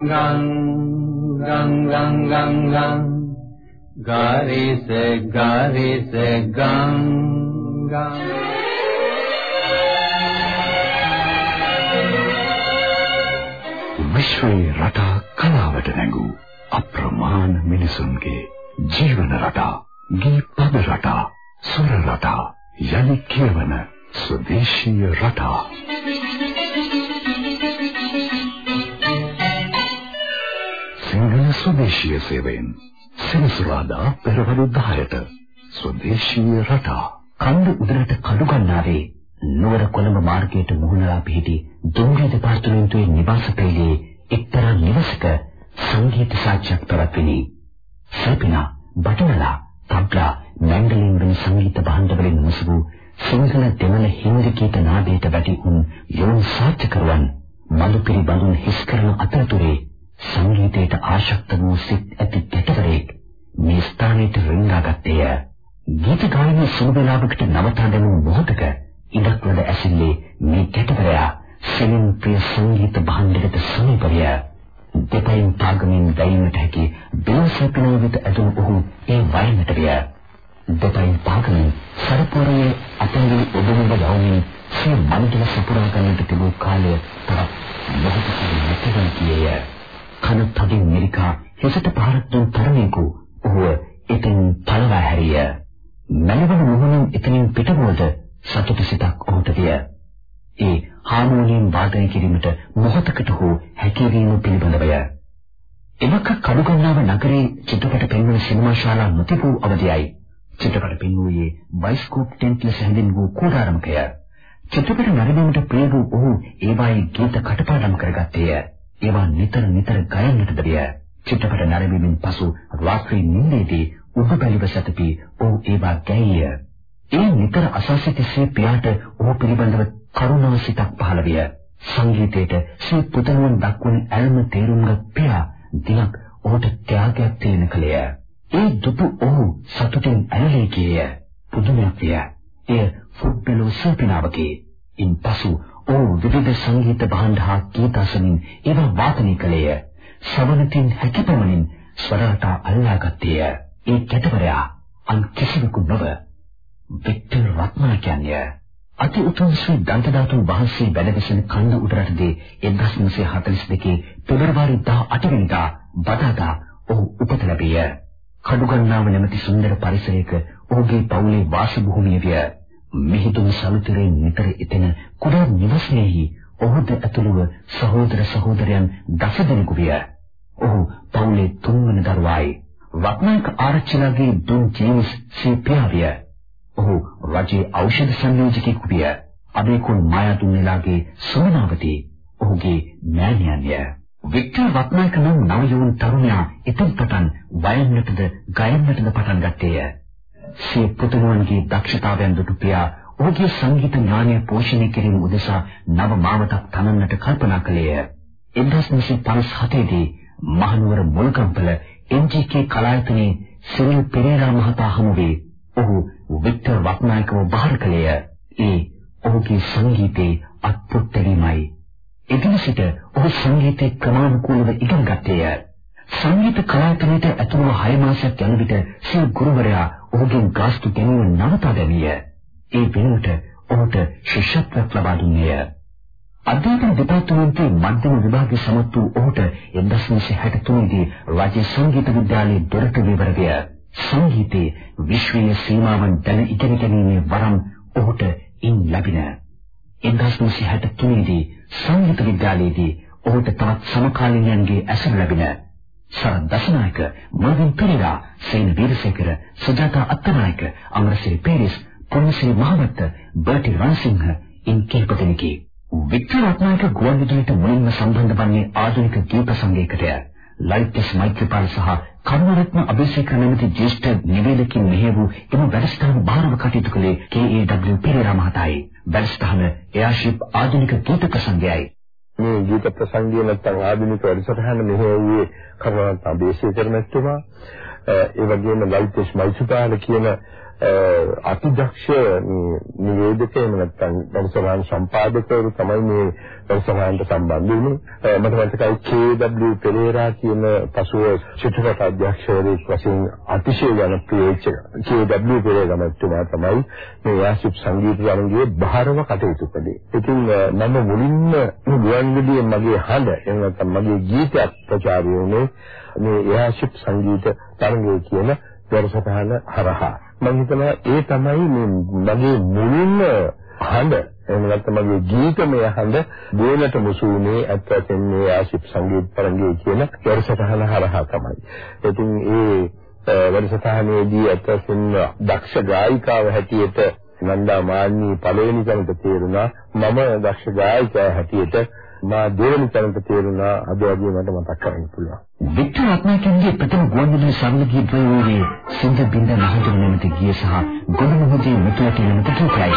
ගං ගං ගං ගං ගං ගාරිස ගාරිස ගං ගං විශ්වයේ රටා කලාවට නැඟූ අප්‍රමාණ මිනිසුන්ගේ ජීවන රටා ගී පද රටා සුර රටා යලි කියවන ස්වදේශීය රටා. ස්වදේශීය සේවයෙන් සෙනසුරාදා පෙරවරු 10ට ස්වදේශීය රටා කන්ද උදරට කඩු ගන්නාවේ නුවර කොළඹ මාර්ගයට මුහුණලා පිහිටි දුම්රිය දෙපාර්තමේන්තුවේ නිවාස පෙළේ එක්තරා නිවසක සංගීත සාජ්‍යයක් පැවැත්විනි. සල්පිනා, බටනලා, තබ්ලා, මැන්ඩලින් වැනි සංගීත භාණ්ඩ වලින් මුසු සිංහල දෙමළ හින්දි ගීත නාදයට වැටි උන් යොමු සාත්‍යකරුවන් මලු පිළිබඳුන් හිස් කරන අතරතුරේ සංගීතයට ආශක්ත වූ සිත් ඇති දෙතරෙක් මේ ස්ථානයට රිංගාගත්තේය. ගීත ගායන සුබලාවකට නවතා දැමුණු මොහොතක ඉඩක් වල ඇසිල්ලේ මේ කැටවරයා සෙමින් ප්‍රිය සංගීත භාණ්ඩයකට සමීප විය. දෙපයින් පාගමින් දැයිමට හැකි බිලසපිනව වෙත ඇතුළු ඔහු ඒ වයනට විය. දෙපයින් පාගමින් සරපුරයේ අතංගි ඔබනව යවමින් සිය මන්දල සපුරා ගන්නට තිබූ කාලය තවත් මොහොතකින් නැතිවෙන කීය. කන තදින් මෙරිකා හිසට පාරක් දුන් තරමේකු ඔහුව එතෙන් පළවා හැරිය. මැලවන මොහොනින් එතනින් පිටවුවද සතුට සිතක් ඔහුට විය. ඒ හාමෝනියම් වාදනය කිරීමට මොහොතකට හෝ හැකියවීම පිළිබඳවය. එවක කඩුගන්නාව නගරේ චිත්‍රපට පෙන්වන සිනමා ශාලා නොතිබූ අවධියයි. චිත්‍රපට පෙන්වුවේ බයිස්කෝප් ටෙන්ට් ලෙස හැඳින්වූ කූඩාරමකය. චිත්‍රපට නරඹීමට ප්‍රිය වූ ඔහු ඒවායේ ගීත කටපාඩම් කරගත්තේය. ඒවා නිතර නිතර ගයන්නට දිය. චිත්‍රපට නරඹීමෙන් පසු රාත්‍රී නිින්දේදී උඩ බැලිව සැතපී ඔහු ඒවා ගැයීය. ඒ නිතර අසාසිතසේ පියාට ඔහු පිළිබඳව කරුණාසිතක් පහළ විය. සංගීතයට සී පුතණුවන් දක්වන ඇල්ම තේරුම්ගත් පියා දිනක් ඔහුට ත්‍යාගයක් තේන කලය. ඒ දුපු ඔහු සතුටින් ඇලලී ගියය. පුදුමයක් විය. එය ෆුට්බලෝ සල්පිනාවකේ. ඉන්පසු ඔහු විවිධ සංගීත භාණ්ඩ හා ගීත අසමින් ඒවා වාදනය කළේය. ශ්‍රවණතින් හැකියපමණින් ස්වරාට අල්ලාගත්තේය. ඒ කැටවරයා අන් කිසිවෙකු නොව වික්ටර් රත්නායකයන්ය. අති උතුම් ශ්‍රී දන්තදාතුන් වහන්සේ වැඩවිසෙන කන්ද උඩරටදී 1942 පෙබරවාරි 18 වෙනිදා බදාදා ඔහු උපත ලැබිය. කඩුගන්නාව නැමැති සුන්දර පරිසරයක ඔහුගේ පවුලේ වාසභූමිය විය. මිහිඳුන් සමුද්‍රයේ නිතර එතන කුඩා නිවසේහි ඔහුද ඇතුළුව සහෝදර සහෝදරයන් දසදෙනෙකු විය. ඔහු පවුලේ තුන්වන දරුවායි. රත්නායක ආරච්චිලාගේ දුන් ජේම්ස් සීපියාවිය. ඔහු රජයේ ඖෂධ සංයෝජකෙකු විය. අබේකුල් මායාතුන්ලාගේ සෝනාවතී ඔහුගේ මෑණියන්ය. වික්ටර් රත්නායක නම් නවයෝන් තරුණයා එතෙන් පටන් වයන්නටද ගයන්නටද පටන් ගත්තේය. සිය පුතුණුවන්ගේ දක්ෂතාවයන් දුටු පියා ඔහුගේ සංගීත ඥානය පෝෂණය කිරීම උදෙසා නව මාවතක් තනන්නට කල්පනා කළේය. 1957 දී මහනුවර මුල්කම්පල එන්ජීකේ කලායතනයේ සිරිල් පෙරේරා මහතා හමු වී ඔහු වික්ටර් වත්නායකව බාර කළේය. ඒ ඔහුගේ සංගීතයේ අත්පොත්තරීමයි. එදින සිට ඔහු සංගීතයේ ක්‍රමානුකූලව ඉගෙන ගත්තේය. සංගීත කලාතුරට ඇතුළු 6 මාසයක් යන විට සිය ගුරුවරයා ඔහුගෙන් ගාස්තු ගැනීම නවතා දැමිය. ඒ වෙනුවට ඔහුට ශිෂ්‍යත්වයක් ලබා දුන්නේය. අධ්‍යාපන දෙපාර්තමේන්තුවේ මධ්‍යම විභාගයේ සමත් වූ ඔහුට 1963 දී රාජ්‍ය සංගීත විද්‍යාලයේ දොරටු විවර විය. සංගීතයේ විශ්වීය සීමාවන් දැන ඉගෙන ගැනීමේ වරම් ඔහුට ඉන් ලැබින. 1963 දී සංගීත විද්‍යාලයේදී ඔහුට තවත් සමකාලීනයන්ගේ ඇසුර ලැබින. සරත් දසනායක, මර්වින් පෙරේරා, සේන වීරසේකර, සුජාතා අත්තනායක, අමරසිරි පෙරිස්, පොන්සිරි මහවත්ත, බර්ටි රන්සිංහ ඉන් කිහිප දෙනෙකි. වික්ටර් රත්නායක ගුවන් විදුලියට මුලින්ම සම්බන්ධ වන්නේ ආධුනික ගීත සංගීතයකටය. ලයිට්ස් මයිත්‍රිපාල සහ කරුණාරත්න අබේසේකර නැමැති ජ්‍යෙෂ්ඨ නිවේදකින් මෙහෙවූ එම වැඩසටහන බාරව කටයුතු කළේ කේ.ඒ.ඩබ්ලිව් පෙරේරා මහතායි. වැඩසටහන එයාෂිප් ආධුනික ගීත ප්‍රසංගයයි. මේ ගීත ප්‍රසංගය නැත්නම් ආධුනික වැඩසටහන මෙහෙවුවේ කරුණාරත්න අබේසේකර මැතිතුමා. ඒ වගේම ලයිට්ස් මයිත්‍රිපාල කියන අතිදක්ෂ නිවේදක එහෙම නැත්නම් දවසවාන් සම්පාදකවරු තමයි මේ දවසවාන්ට සම්බන්ධ වෙන්නේ. මට මතකයි කේ.ඩබ්ලිව් පෙරේරා කියන පසුව චිත්‍රපට අධ්‍යක්ෂකවරයෙක් වශයෙන් අතිශය ජනප්‍රිය වෙච්ච කේ.ඩබ්ලිව් පෙරේරා මහත්මයා තමයි මේ යාසිප් සංගීත තරංගයේ බහරව කටයුතු කළේ. ඉතින් මම මුලින්ම ගුවන්විදුලියේ මගේ හඬ එහෙම නැත්නම් මගේ ගීතයක් ප්‍රචාරය වුණේ මේ යාසිප් සංගීත තරංගය කියන වැඩසටහන හරහා මම හිතනවා ඒ තමයි මේ මගේ මුලින්ම හඬ එහෙම නැත්නම් මගේ ගීතමය හඬ ගෝලට මුසුනේ අත්වශයෙන් මේ ආශිප් සංගීත තරංගයේ කියන වැඩසටහන හරහා තමයි. ඉතින් ඒ වැඩසටහනේදී අත්වශයෙන් දක්ෂ ගායිකාව හැටියට නන්දා මාන්නී පළවෙනි තැනට තේරුණා. මම දක්ෂ ගායිකාව හැටියට මා දෙවෙනි තැනට තේරුණා අද වගේ මට මතක් කරගන්න පුළුවන්. වික්ටර් රත්නායකගේ ප්‍රථම ගුවන්විදුලි සරල ගීත වූයේ සින්ද බින්ද නහදර නැමැති ගීය සහ ගොඩනගුදී මුතුවැටි නැමැති ගීතයයි.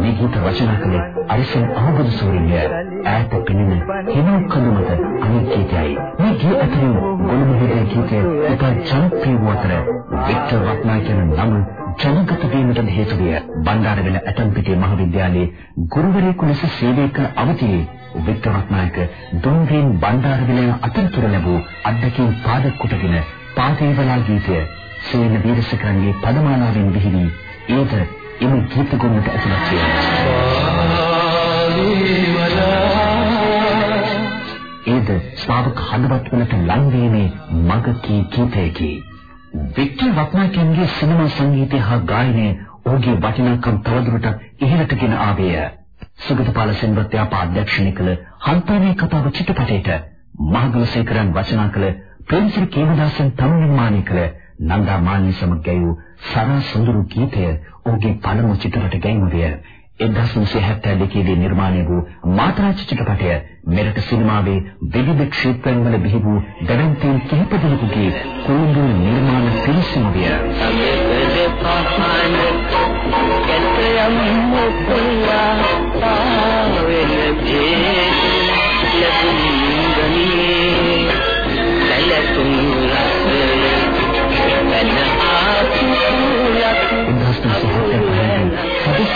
මේ ගීත රචනා කළේ අරිසන් අහබුදු සූරිය ඈත පෙනෙන හිමෝ කඳු මත අනිත් ගීතයයි. මේ ගී අතරින් ගොඩනගුදී ගීතය ඉතා ජනප්‍රිය වූ අතර වික්ටර් රත්නායකගේ නම ජනගත වීමට හේතු විය. බණ්ඩාරවැල ඇතම්පිටිය මහවිද්‍යාලයේ ගුරුවරයෙකු ලෙස සේවය කළ අවතියේ වික්ටර් රත්නායක දුම්රින් බණ්ඩාරවැල අතරතුර ලැබූ අත්දැකීම් පාදක කොටගෙන පාතේවලා ගීතය සේන වීරසකරන්ගේ පදමාලාවෙන් බිහිවි ඒද එම ගීත ගොන්නට ඇතුළත් වේ. ඒද ශ්‍රාවක හදවත් වලට ලං වීමේ මගකී ගීතයකි. වික්ටර් රත්නායකගේ සිනමා සංගීතය හා ගායනය ඔහුගේ වටිනාකම් තවදුරටත් ඉහළට ගෙන ආවේය. සුගතපාල සෙන්වත්යාපා අධ්‍යක්ෂණය කළ හන්තාවේ කතාව චිත්‍රපටයට මහගලසේකරන් වචනා කළ ප්‍රේමසිරි කේමදාසන් තම නිර්මාණය කළ නන්දා මාලනී සමග ගැයූ සරා සුඳුරු ගීතය ඔහුගේ පළමු චිත්‍රපට ගැයීම විය. 1972 දී නිර්මාණය වූ මාතරා චිත්‍රපටය මෙරට සිනමාවේ විවිධ ක්ෂේත්‍රයන් වල බිහි වූ දැවැන්තීන් කිහිප දෙනෙකුගේ කොළඹ නිර්මාණ පිළිසම විය. කැතයම් මොකුල්ලා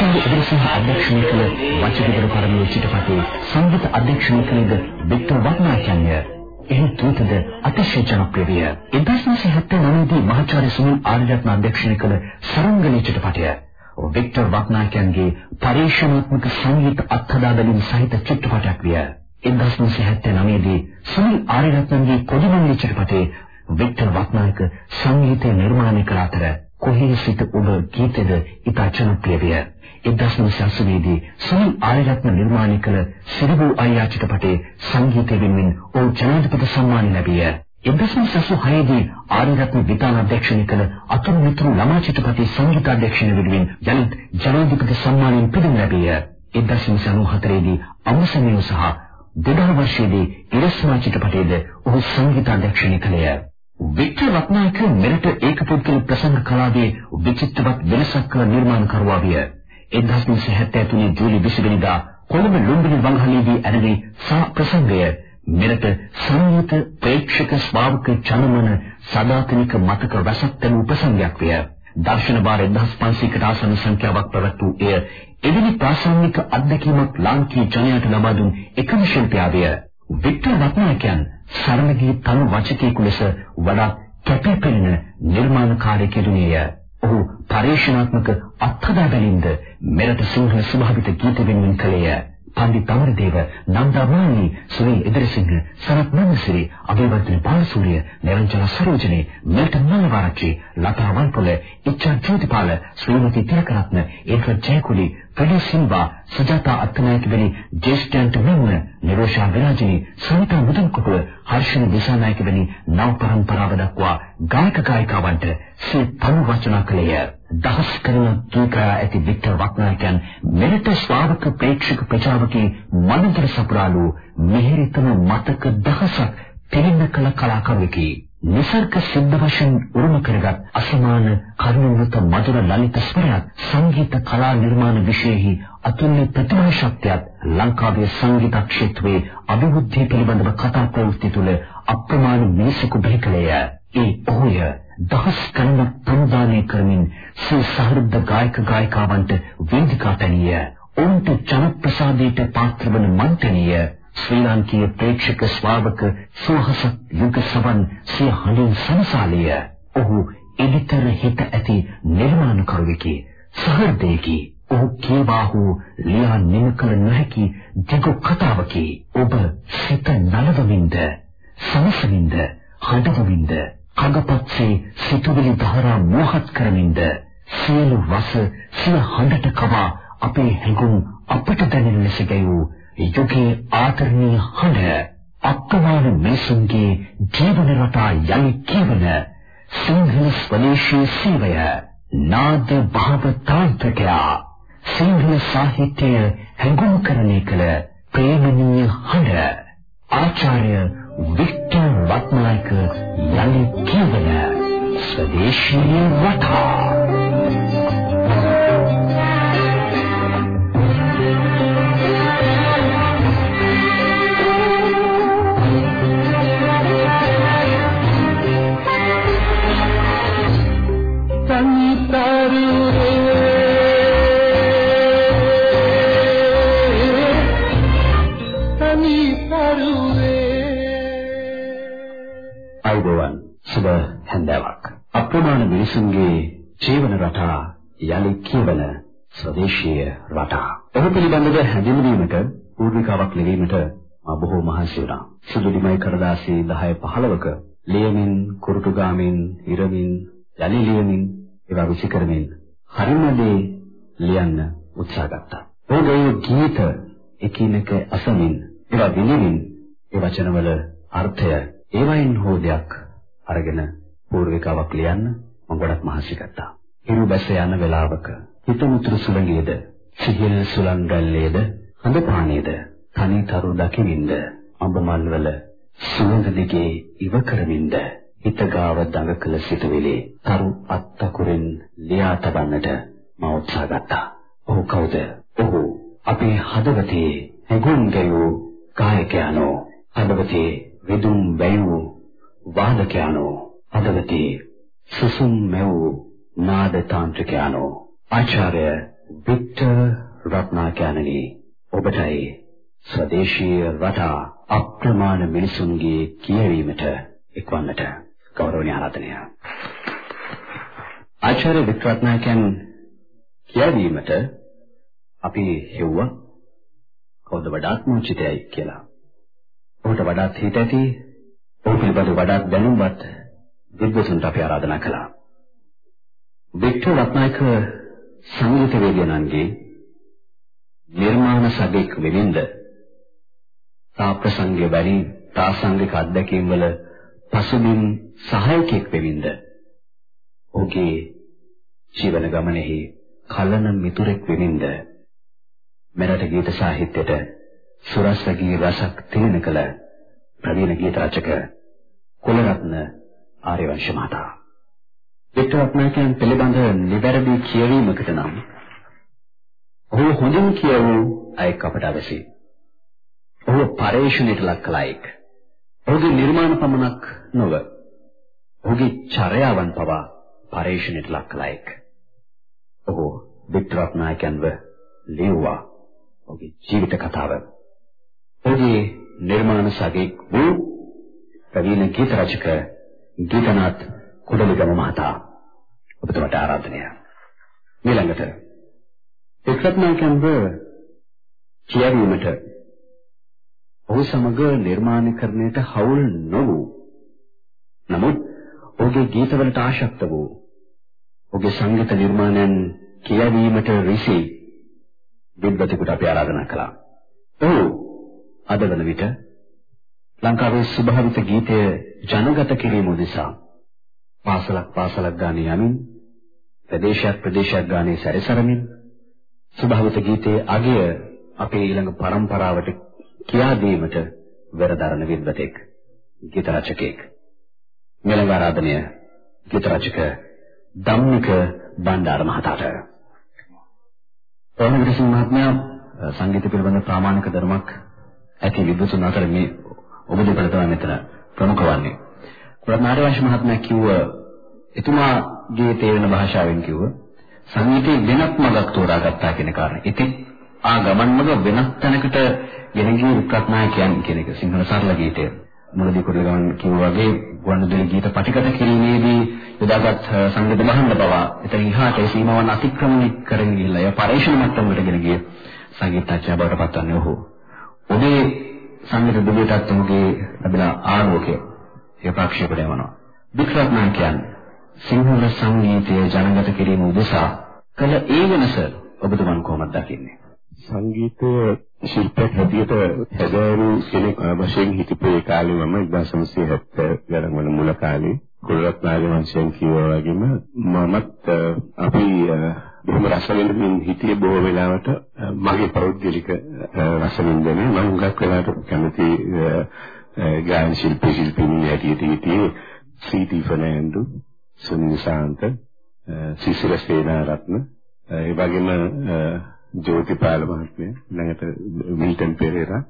සදස්සිංහ ඉදිරිසිංහ අධ්‍යක්ෂණය කළ වචිකබර පරමයේ චිත්‍රපටයේ සංගීත අධ්‍යක්ෂණය කළද වික්ටර් වත්නාචාර්ය එහි තුතද අතිශය ජනප්‍රිය විය. 1979 දී මහාචාර්ය සුනිල් ආරියරත්න අධ්‍යක්ෂණය කළ සරංගලී චිත්‍රපටය වික්ටර් වත්නාචාර්යගේ පරිශ්‍රමාත්මක සංගීත අත්හදා බැලීම් සහිත චිත්‍රපටයක් විය. 1979 දී සුනිල් ආරියරත්නගේ කොදිමල්ලි චිත්‍රපටයේ වික්ටර් වත්නායක සංගීතය නිර්මාණය කළ අතර කොහේ සිට ඔබ ගීතද ඉතා ජනප්‍රිය විය. 1980 දී සුනිල් ආරියරත්න නිර්මාණය කළ සිරිබු අයියා චිත්‍රපටයේ සංගීතය වෙනුවෙන් ඔහු ජනාධිපති සම්මානය ලැබිය. 1986 දී ආරියරත්න විතාන අධ්‍යක්ෂණය කළ අතුරු මිතුරු ළමා චිත්‍රපටයේ සංගීත අධ්‍යක්ෂණය වෙනුවෙන් යලිත් ජනාධිපති සම්මානයෙන් පිළිගැන ලැබිය. 1994 දී අමසමිය සහ 2000 වර්ෂයේදී ඉරස්මා චිත්‍රපටයේද ඔහු සංගීත අධ්‍යක්ෂණය කළේය. වික්ටර් රත්නායක මෙරට ඒකපොත්කල ප්‍රසංග කලාවේ විචිත්‍රවත් වෙනසක් කළ නිර්මාණකරුවා විය. 1973 ජූලි 20 වෙනිදා කොළඹ ලුම්බිනි වංගහලේදී ඇරෙන සා ප්‍රසංගය මෙරට සංගීත ප්‍රේක්ෂක ශ්‍රාවක ජනමන සදාතනික මතක රසක් තන උපසංගයක් විය. දර්ශන වාර 1500කට ආසන්න සංඛ්‍යාවක් පැවැත් වූ එය එවැනි ප්‍රාසංගික අත්දැකීමක් ලාංකීය ජනයාට ලබා දුන් එකම ශිල්පියාවිය. වික්ටර් රත්නායකයන් සරණගී තනු වචකයෙකු ලෙස වඩා කැපී පෙනෙන නිර්මාණකාරයෙකු දුනිය. ඔහු පරිශනාත්මක අත්හදා බැලීමද මෙරට සිංහල ස්වභාවිත ගීත වෙනුවෙන් කළේය. පණ්ඩිත අමරදේව, නන්දාමාලි, සුනිල් ඉදිරිසිංහ, සනත් නන්දසිරි, අභිවර්ධන බාලසූරිය, නිරංජන සරෝජනේ, මිල්ටන් මල්ලවරච්චි, ලතා වල්පොල, ඉච්ඡා ජෝතිපාල, ශ්‍රීමති තිලකරත්න, ඒකත් ජයකුලි, ප්‍රදී සිල්වා, සුජාතා අත්නායක වැනි ජේෂ්ඨයන්ට මෙන්ම නිරෝෂා විරාජිනී, සවිතා මුදන්කොටුව, හර්ෂණ දිසානායක වැනි නව පරම්පරාව දක්වා ගායක ගායිකාවන්ට සිය තනු රචනා කළේය. දහස් කරන ගීකා ඇති වික්ටර් වක්නායකයන් මෙරට ශ්‍රාවක ප්‍රේක්ෂක ප්‍රජාවකේ මනතර සපුරාලු මෙහෙරිතම මතක දහසක් පිළින්න කළ කලාකරුවෙකි. නිසර්ග සිද්ධ වශයෙන් උරුම කරගත් අසමාන කරුණාවත මధుර ලලිත ස්වරයක් සංගීත කලා නිර්මාණ විශේෂෙහි අතුල්‍ය ප්‍රතිමා ශක්තියත් ලංකාවේ සංගීත ක්ෂේත්‍රයේ අභිවෘද්ධිය පිළිබඳව කතා ප්‍රවෘත්ති තුළ අප්‍රමාණ මිනිසෙකු බිහිකලය. ඒ ඔහුය දහස් ගණනක් ප්‍රදානය කරමින් සිය සහෘද ගායක ගායිකාවන්ට වේදිකා පැනිය. ඔවුන්ට ජනප්‍රසාදයට පාත්‍ර වන මන්තනීය ශ්‍රී ලාංකීය ප්‍රේක්ෂක ශ්‍රාවක සුවහස යුග සවන් සිය හඬින් සමසාලිය. ඔහු එඩිතර හිත ඇති නිර්මාණකරුවෙකි. සහෘදයෙකි. ඔහු කියවාහු ලියා නිම කළ නොහැකි දිගු කතාවකි. ඔබ සිත නලවමින්ද සමසමින්ද හඬවමින්ද කඟපත්සේ සිතුවිලි ධාරා මෝහත් කරමින්ද සියලු රස සිය හඬට කවා අපේ හැඟුම් අපට දැනෙන ලෙස ගැයූ යුගයේ ආදරණීය හඬ අප්‍රමාණ මිනිසුන්ගේ ජීවන රටා යලි කියවන සිංහල ස්වදේශී සේවය නාද භාව තාන්ත්‍රිකයා. සිංහල සාහිත්‍යය හැඟුම්කරණය කළ ප්‍රේමණීය හඬ. ආචාර්ය වික්ටර් රත්නායක යලි කියවන ස්වදේශී වටා අයිබෝවන් සුබ හැන්දෑවක්. අප්‍රමාණ මිනිසුන්ගේ ජීවන රටා යලි කියවන ස්වදේශීය රටා. ඔහු පිළිබඳව හැඳින්වීමට පූර්විකාවක් ලිවීමට මා බොහෝ මහන්සි වුණා. සුදුලිමයි කරදාසි 10 15ක ලියමින් කුරුටු ගාමින් ඉරමින් යලි ලියමින් ඒවා විසි කරමින් හරිම දේ ලියන්න උත්සාහ ගත්තා. ඔහුගේ ගීත එකිනෙක අසමින් ඒවා විඳින්න ඒ වචනවල අර්ථය ඒවයින් හෝ දෙයක් අරගෙන පූර්විකාවක් ලියන්න මම ගොඩක් මහන්සි ගත්තා. හිරු බැස යන වෙලාවක හිතමුතුරු සුළඟේද සිහිල් සුළං ගල්ලේද හඳ පානේද තනිතරු දකිමින්ද අඹ මල්වල සුළඟ දිගේ ඉව කරමින්ද හිතගාව දඟ කළ සිටුවිලි තරු අත්තකුරෙන් ලියා තබන්නට මම උත්සාහ ගත්තා. ඔහු කවුද? ඔහු අපේ හදවතේ හැඟුම් ගැයූ ගායකයන්ෝ හදවතේ විදුම් වැයූ වාදකයන්ෝ හදවතේ සුසුම් මෙවූ නාද තාන්ත්‍රිකයන්ෝ ආචාර්ය වික්ටර් රත්නාකයන්නි ඔබටයි ස්වදේශීය රටා අප්‍රමාණ මිනිසුන්ගේ කියවීමට එක්වන්නට ගෞරවනීය ආරාධනය. ආචාර්ය වික්‍රත්නායකයන් කියවීමට අපි හෙව්වා කවුද වඩාත් මුචිතයි කියලා. ඔහුට වඩාත් හිත ඇති, ඔහු පිළිබඳව වඩාත් දැනුම්වත් විද්වතුන්ට අපි ආරාධනා කළා. වික්ටර් රත්නායක සංගීතවේදියාණන්ගේ නිර්මාණ සභෙක් වෙමින්ද තාප්‍රසංගය වැනි ප්‍රාසංගික අත්දැකීම් වල පසුබිම් සහායකයෙක් වෙමින්ද ඔහුගේ ජීවන ගමනේහි කලන මිතුරෙක් වෙමින්ද මෙරට ගීත සාහිත්‍යයට සුරස්වගී රසක් තිරෙන කල ප්‍රවීණ ගීත රචක කුලරත්න ආර්යවංශ මහතා වික්ටර් රත්නායකයන් පිළිබඳ නිවැරදි කියවීමකට නම් ඔහු හොඳින් කියවූ අයෙක් අපට අවශ්‍යයි. ඔහු පරේක්ෂණයට ලක් කළ අයෙක්. ඔහුගේ නිර්මාණ පමණක් නොව ඔහුගේ චර්යාවන් පවා පරේක්ෂණයට ලක් කළ අයෙක්. ඔහු වික්ටර් රත්නායකයන්ව ලියුවා ඔහුගේ ජීවිත කතාව. ඔහුගේ නිර්මාණ සාගයක් වූ ප්‍රවීණ ගීත රචක ගීතනාත් කුඩලිගම මහතා ඔබතුමාට ආරාධනය. ඊළඟට වික්‍රත්නායකයන්ව කියවීමට ඔහු සමග නිර්මාණකරණයට හවුල් නොවූ නමුත් ඔහුගේ ගීතවලට ආශක්ත වූ ඔහුගේ සංගීත නිර්මාණයන් කියවීමට රිසි විද්වතෙකුට අපි ආරාධනා කළා. ඔහු අද වන විට ලංකාවේ ස්වභාවික ගීතය ජනගත කිරීම උදෙසා පාසලක් පාසලක් ගානේ යමින් ප්‍රදේශයක් ප්‍රදේශයක් ගානේ සැරිසරමින් ස්වභාවික ගීතයේ අගය අපේ ඊළඟ પરම්පරාවට කියා දීමට වෙරදරන විද්වතෙක් ගීත රචකෙක්. මෙලඟ ආරාධනය ගීත රචක ධම්මික බණ්ඩාර මහතාට. ඕනකට සිංහ මහත්මයා සංගීත පිළිබඳ ප්‍රාමාණික ධර්මයක් ඇති විද්වතුන් අතර මේ ඔබ දෙපළ තමයි මෙතන ප්‍රමුඛ වන්නේ. කොළඹ නාට්‍යවංශ මහත්මයා කිව්ව එතුමාගේ තේරෙන භාෂාවෙන් කිව්ව සංගීතයේ වෙනත් මඟක් තෝරාගත්තා කියන කාරණේ. ඉතින් ආ ගමන් මඟ වෙනත් තැනකට ගෙන ගිය වික්‍රත්නායකයන් කියන එක සිංහල සරල ගීතය. මුලදී කුරුල ගමන් කිව්වා වගේ ගුවන්විදුලි ගීත පටිගත කිරීමේදී යොදාගත් සංගීත භාණ්ඩ බව එතන ඉහාට ඒ සීමාවන් අතික්‍රමණය කරගෙන ගිහිල්ලා ඒ පරිශ්‍රණ මට්ටමකට ගෙන ගිය සංගීතඥයා බවට පත්වන්නේ ඔහු. ඔබේ සංගීත දුබේටත් ඔහුගේ ලැබෙන ආලෝකය ඒ ප්‍රක්ෂේපණය වෙනවා. වික්‍රත්නායකයන් සිංහල සංගීතය ජනගත කිරීම උදෙසා කළ ඒ වෙනස ඔබතුමන් කොහොමද දකින්නේ? සංගීතය ශිල්පයක් හැටියට හැදෑරු කෙනෙක් වශයෙන් හිටපු ඒ කාලේ මම 1970 ගණන් වල මුල කාලේ කුලරත්න ආගමංශයෙන් කිව්වා වගේම මමත් අපි බොහොම රස විඳින්න හිටියේ බොහෝ වෙලාවට මගේ පෞද්ගලික රස විඳින්නේ මම හුඟක් වෙලාවට කැමති ගායන ශිල්පී ශිල්පිනිය හැටියට හිටියේ සීටි ෆර්නෑන්ඩෝ සුනිල් ශාන්ත සිසිල සේනාරත්න ඒ වගේම ජෝතිපාල මහත්මයා ළඟට මිල්ටන් පෙරේරා.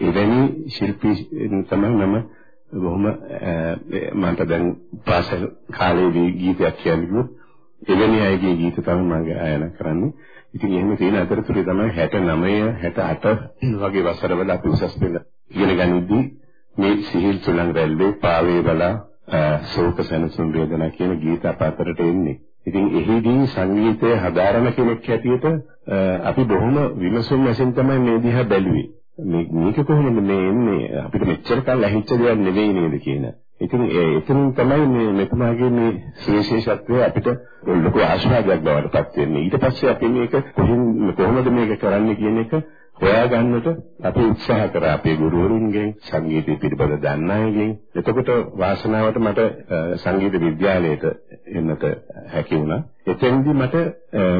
එවැනි ශිල්පී තමයි මම බොහොම මන්ට දැන් පාසල් කාලේදී ගීතයක් කියන්නේ එවැනි අයගේ ගීත තමයි මම ගායනා කරන්නේ. ඉතින් එහෙම තියෙන අතරතුරේ තමයි 69 68 වගේ වසරවල අපි උසස් පෙළ ඉගෙන ගනිද්දී මේ සිහිල් සුලං රැල්වේ පාවේ බලා ශෝක සනසුන් වේදනා කියන ගීත අප අතරට එන්නේ. ඉතින් එහිදී සංගීතය හදාරන කෙනෙක් හැටියට අපි බොහොම විමසුම් වශයෙන් තමයි මේ දිහා බැලුවේ. මේ මේක කොහොමද මේ එන්නේ අපිට මෙච්චර කල් ඇහිච්ච දෙයක් නෙවෙයි නේද කියන. ඉතින් ඒ එතනින් තමයි මේ මෙතුමාගේ මේ සුවිශේෂත්වය අපිට ලොකු ආශාවක් බවට පත් වෙන්නේ. ඊට පස්සේ අපි මේක කොහොමද මේක කරන්නේ කියන එක හොයාගන්නට අපි උත්සාහ කරා අපේ ගුරුවරුන්ගෙන් සංගීතය පිළිබඳ දන්න අයගෙන්. එතකොට වාසනාවට මට සංගීත විද්‍යාලයට එන්නට හැකි වුණා. එතෙන්දී මට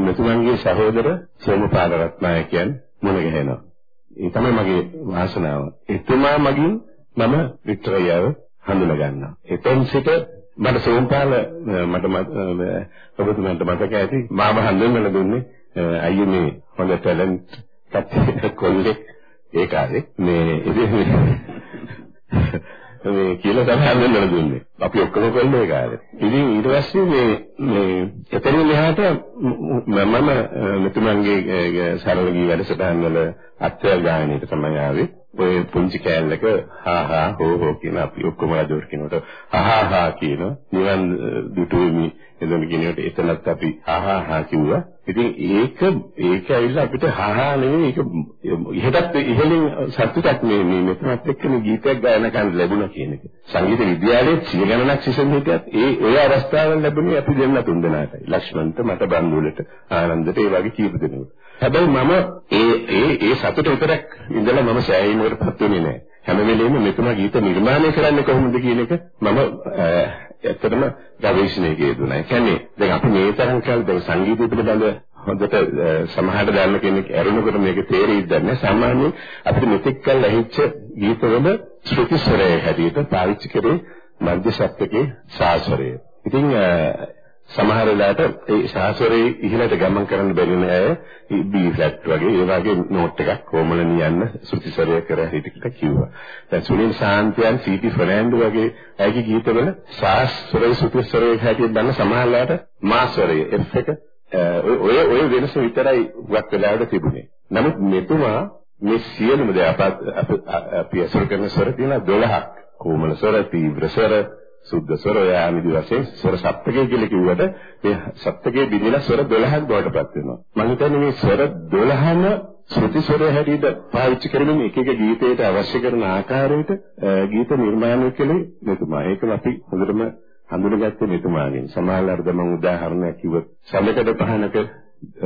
මෙතුමන්ගේ සහෝදර සෝමපාල රත්නායකයන් මුණ ගැහෙනවා. ඒ තමයි මගේ වාසනාව. එතුමා මගින් මම වික්ටෝරියාව හඳුනා ගන්නවා. එතෙන් සිට මට සෝමපාල මට ඔබතුමන්ට මතක ඇති මාව හඳුන්වලා දුන්නේ අයියෝ මේ හොඳ ටැලන්ට් කොල්ලෙක් ඒ කාලේ මේ ඉතින් මේ කියලා තමයි හඳුන්වලා දුන්නේ. අපි ඔක්කොම කොල්ලෝ ඒ කාලේ. ඉතින් ඊට පස්සේ මේ මේ එතනින් එහාට මම මෙතුමන්ගේ සරල ගී වැඩසටහන් වල අත්වැල් ගායනයට තමයි ආවේ. ඔය පුංචි කෑල්ලක හා හා හෝ හෝ කියන අපි ඔක්කොම අදෝර කියනකොට හා හා කියන නිවන් දුටුවෙමි එතන කියනකොට එතනත් අපි හා හා හා කිව්වා. ඉතින් ඒක ඒක ඇවිල්ලා අපිට හා හා නෙවෙයි ඒක ඉහටත් ඉහළින් සතුටක් මේ මේ මෙතනත් එක්කනේ ගීතයක් ගායනා කරන්න ලැබුණා කියන එක. සංගීත විද්‍යාලයේ සිය ගණනක් සිසුන් හිටියත් ඒ ඔය අවස්ථාවල් ලැබුණේ අපි දෙන්න තුන් දෙනාටයි. ලක්ෂ්මන්ත මට බන්දුලට ආනන්දට ඒ වගේ කීප දෙනෙකුට. හැබැයි මම ඒ ඒ ඒ සතුට විතරක් ඉඳලා මම සෑහීමකටපත් වෙන්නේ නැහැ. හැම වෙලෙම මෙතුමා ගීත නිර්මාණය කරන්නේ කොහොමද කියන එක මම ඇත්තටම ගවේෂණයක යෙදුණා. ඒ කියන්නේ දැන් අපි මේ තරම් කාල දැන් සංගීතය පිළිබඳ හොඳට සමහර දාන්න කෙනෙක් ඇරුණකොට මේක තේරෙයිද නැහැ. සාමාන්‍යයෙන් අපිට මෙතෙක් කල් ඇහිච්ච ගීතවල ශ්‍රුති ස්වරය හැටියට පාවිච්චි කරේ මධ්‍ය ශබ්දකේ සාස්වරය. ඉතින් සමහර වෙලාවට ඒ ශාස්ත්‍රයේ ඉහළට ගමන් කරන්න බැරි නෑ B flat වගේ ඒ වගේ නෝට් එකක් කොමල නියන්න සුතිසරය කර හිටිට කිව්වා. දැන් සුනිල් සාන්තියන් සීටි ෆර්නෑන්ඩෝ වගේ ඇගේ ගීතවල ශාස්ත්‍රයේ සුතිසරයේ හැටියට දන්න සමහරලාට මාස්වරය F එක ඔය ඔය වෙනස විතරයි වක් වෙලාවට තිබුණේ. නමුත් මෙතුමා මේ සියලුම දේ අපි අසුර කරන ස්වර තියෙන 12ක් කොමල ස්වර, තීව්‍ර ස්වර, සුද්ධ ස්වර ඔය ආමිදි වශයෙන් ස්වර සප්තකය කියලා කිව්වට මේ සප්තකයේ බිඳිලා ස්වර 12ක් බවට පත් වෙනවා. මම හිතන්නේ මේ ස්වර 12ම ශ්‍රුති ස්වරය හැටියට පාවිච්චි කරමින් එක එක ගීතයට අවශ්‍ය කරන ආකාරයට ගීත නිර්මාණය කළේ මෙතුමා. ඒකම අපි හොඳටම හඳුනගත්තේ මෙතුමාගෙන්. සමහරවිට මම උදාහරණයක් කිව්වොත් සමකඩ පහනක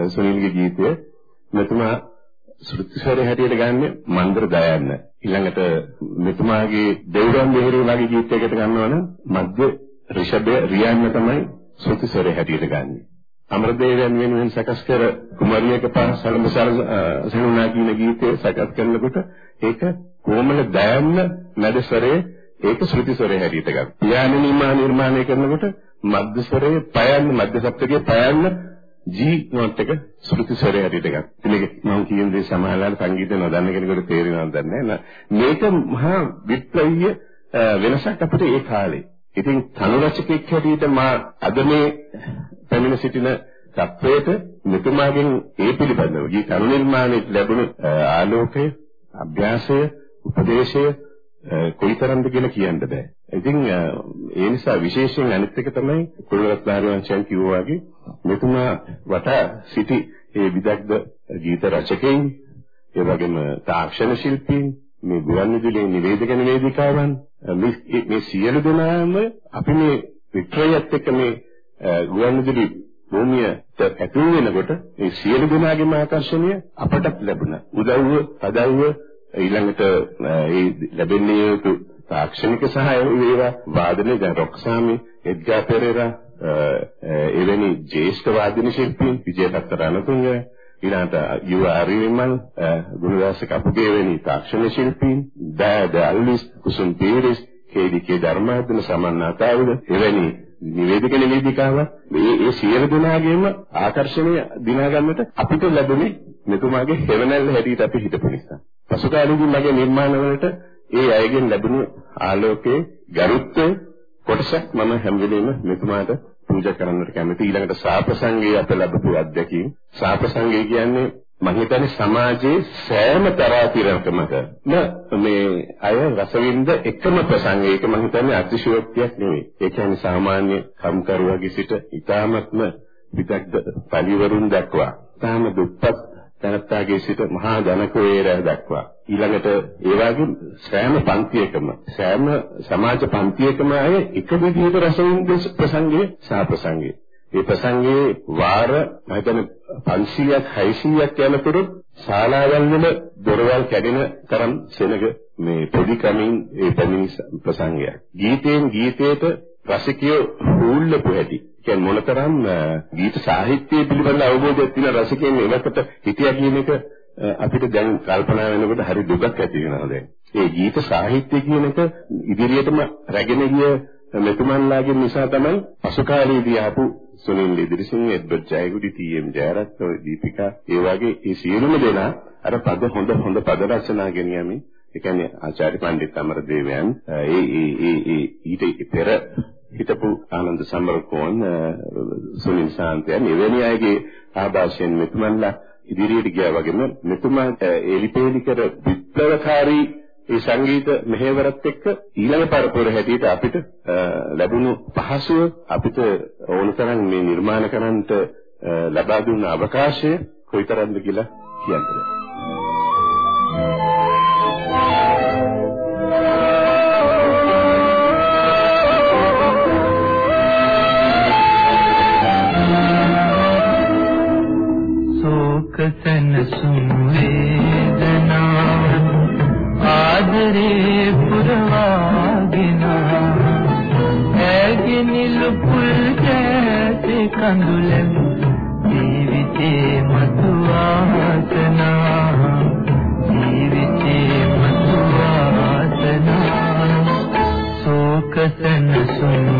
සුනිල්ගේ ගීතය මෙතුමා ශ්‍රුති ස්වරය හැටියට ගන්නෙ මන්දර දයන්න. ඊළඟට මෙතුමාගේ දෙව්රම් දෙහිරේ වගේ ගීතයකට ගන්නවනම් මධ්‍ය ඍෂභය රියන්න තමයි ශ්‍රුති ස්වරය හැටියට ගන්නෙ. අමරදේවයන් වෙනුවෙන් සකස් කර කුමාරියක පාසලම සරුණා කියන ගීතය සකස් කරනකොට ඒක කොමල දයන්න මැද ස්වරයේ ඒක ශ්‍රුති ස්වරය හැටියට ගන්න. පියාණනීමා නිර්මාණය කරනකොට මධ්‍ය ස්වරයේ පයන්න මධ්‍ය සප්තකයේ පයන්න G නෝට් එක ශ්‍රුති ස්වරය හැටියට ගන්න. මේක මම කියන දේ සමහරවල් සංගීත නොදන්න කෙනෙකුට තේරෙනවද දන්නේ නැහැ. මේක මහා විප්ලවීය වෙනසක් අපිට ඒ කාලේ. ඉතින් තනු රචකෙක් හැටියට මා අද මේ පැමිණ සිටින තත්වයට මෙතුමාගෙන් ඒ පිළිබඳව ගී තනු නිර්මාණයට ලැබුණු ආලෝකය, අභ්‍යාසය, උපදේශය කොයිතරම්ද කියලා කියන්න බෑ. ඉතින් ඒ නිසා විශේෂයෙන් අනිත් එක තමයි කුලරත් ධාරවංශයන් කිව්වා වගේ මෙතුමා වටා සිටි ඒ විදග්ධ ගීත රචකයින් ඒ වගේම තාක්ෂණ ශිල්පීන් මේ ගුවන්විදුලියේ නිවේදක නිවේදිකාවන් මේ සියලු දෙනාම අපි මේ වික්‍රයත් එක්ක මේ ගුවන්විදුලි භූමියට ඇතුල් වෙනකොට මේ සියලු දෙනාගේම ආකර්ෂණය අපට ලැබුණා. උදව්ව, පදව්ව ඊළඟට ඒ ලැබෙන්නේ යුතු තාක්ෂණික සහාය වේවා වාදනයේ දැන් රොක්සාමි, එඩ්ගා පෙරේරා එවැනි ජ්‍යෙෂ්ඨ වාදන ශිල්පීන් විජේදත්ත රණතුංග ඊළඟට යුව අරිවිමල් ගුණදාස කපුගේ වැනි තාක්ෂණ ශිල්පීන් දාද අල්විස් කුසුම් පීරිස් කේඩිකේ ධර්මාර්ථන සමන්නාතාවද එවැනි නිවේදක නිවේදිකාව මේ ඒ සියලු දෙනාගේම ආකර්ෂණය දිනා ගන්නට අපිට ලැබුණේ මෙතුමාගේ හෙවණැල්ල හැටියට අපි හිතපු නිසා. පසු කාලෙදී මගේ නිර්මාණවලට ඒ අයගෙන් ලැබුණු ආලෝකයේ ගරුත්වය කොටසක් මම හැම වෙලෙම මෙතුමාට පූජා කරන්නට කැමති ඊළඟට සාපසංගයේ අප ලැබපු අත්දැකීම්. සාපසංගය කියන්නේ මම හිතන්නේ සමාජයේ සෑම තරාතිරකමක මේ අය රසවින්ද එකම ප්‍රසංගයක මම හිතන්නේ අතිශයෝක්තියක් නෙවෙයි. ඒ කියන්නේ සාමාන්‍ය කම්කරුවගේ සිට ඊ타මත්ම විදග්ධ පරිවරුන් දක්වා. තාම දුප්පත් තනත්තාගේ සිට මහා ධනකෝයරය දක්වා ඊළඟට ඒ වගේ සෑම පන්තියකම සෑම සමාජ පන්තියකම අය එක විදිහට රසවින්ද ප්‍රසංගයේ සා ප්‍රසංගයේ ඒ ප්‍රසංගයේ වාර මම හිතන්නේ 500ක් 600ක් යනතුරු ශාලාවල් වල දොරවල් කැඩෙන තරම් සෙනග මේ පොඩි කමින් ඒ පැමිණි ප්‍රසංගය. ගීතයෙන් ගීතයට රසිකයෝ හූල්ලපු හැටි. කියන්නේ මොනතරම් ගීත සාහිත්‍යය පිළිබඳ අවබෝධයක් තියෙන රසිකයන් එවකට හිටියා කියන එක අපිට දැන් කල්පනා වෙනකොට හරි දුකක් ඇති වෙනවා දැන්. ඒ ගීත සාහිත්‍ය කියන එක ඉදිරියටම රැගෙන ගිය මෙතුමන්ලාගේ නිසා තමයි පසු කාලයේදී ආපු සුනිල් ඉදිරිසිංහ එඩ්වඩ් ජයගුඩි ටී.එම්. ජයරත්න දීපිකා ඒ වගේ ඒ සියලුම දෙනා අර පද හොඳ හොඳ පද රචනා ගෙනියමින් ඒ කියන්නේ ආචාර්ය පණ්ඩිත අමරදේවයන් ඒ ඒ ඒ ඒ ඊට පෙර හිටපු ආනන්ද සමරකෝන් සුනිල් සාන්තයන් එවැනි අයගේ ආభాෂයෙන් මෙතුමන්ලා ඉදිරියට ගියා වගේම මෙතුමා එලිපේලි කර විප්ලවකාරී ඒ සංගීත මෙහෙවරත් එක්ක ඊළඟ පරපුර හැටියට අපිට ලැබුණු පහසුව අපිට ඕනතරම් මේ නිර්මාණ කරන්නට ලබා දුන්න අවකාශය කොයිතරම්ද කියලා කියන්න බැහැ. කඳුලෙන් ජීවිතේ මතු වාසනා ජීවිතේ මතු වාසනා සෝක සැනසුම්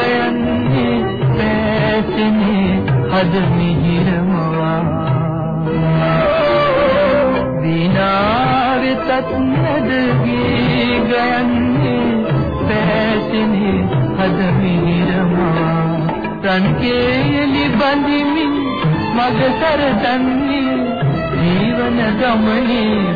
පැසෙනේ හද මිහිරමවා. විනාවිකත් නැදගී ගයන්නේ පැසෙනේ හද මිහිරමවා. රන්කේලි බඳිමින් මග සරදන්නේ ජීවන ගමනේ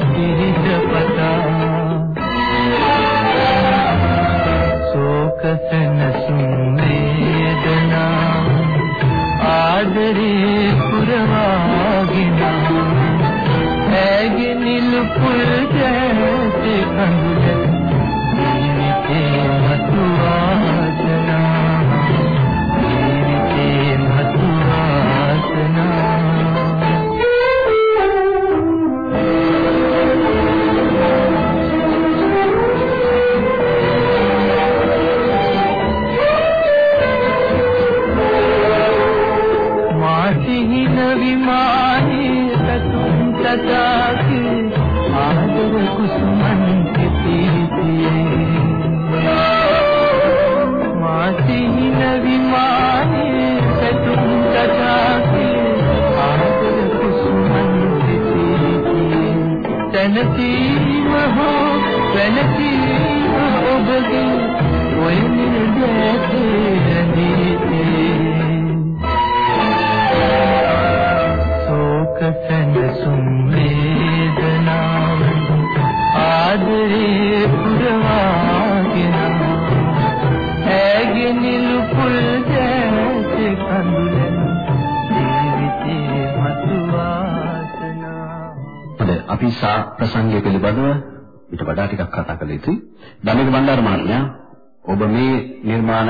නිර්මාණ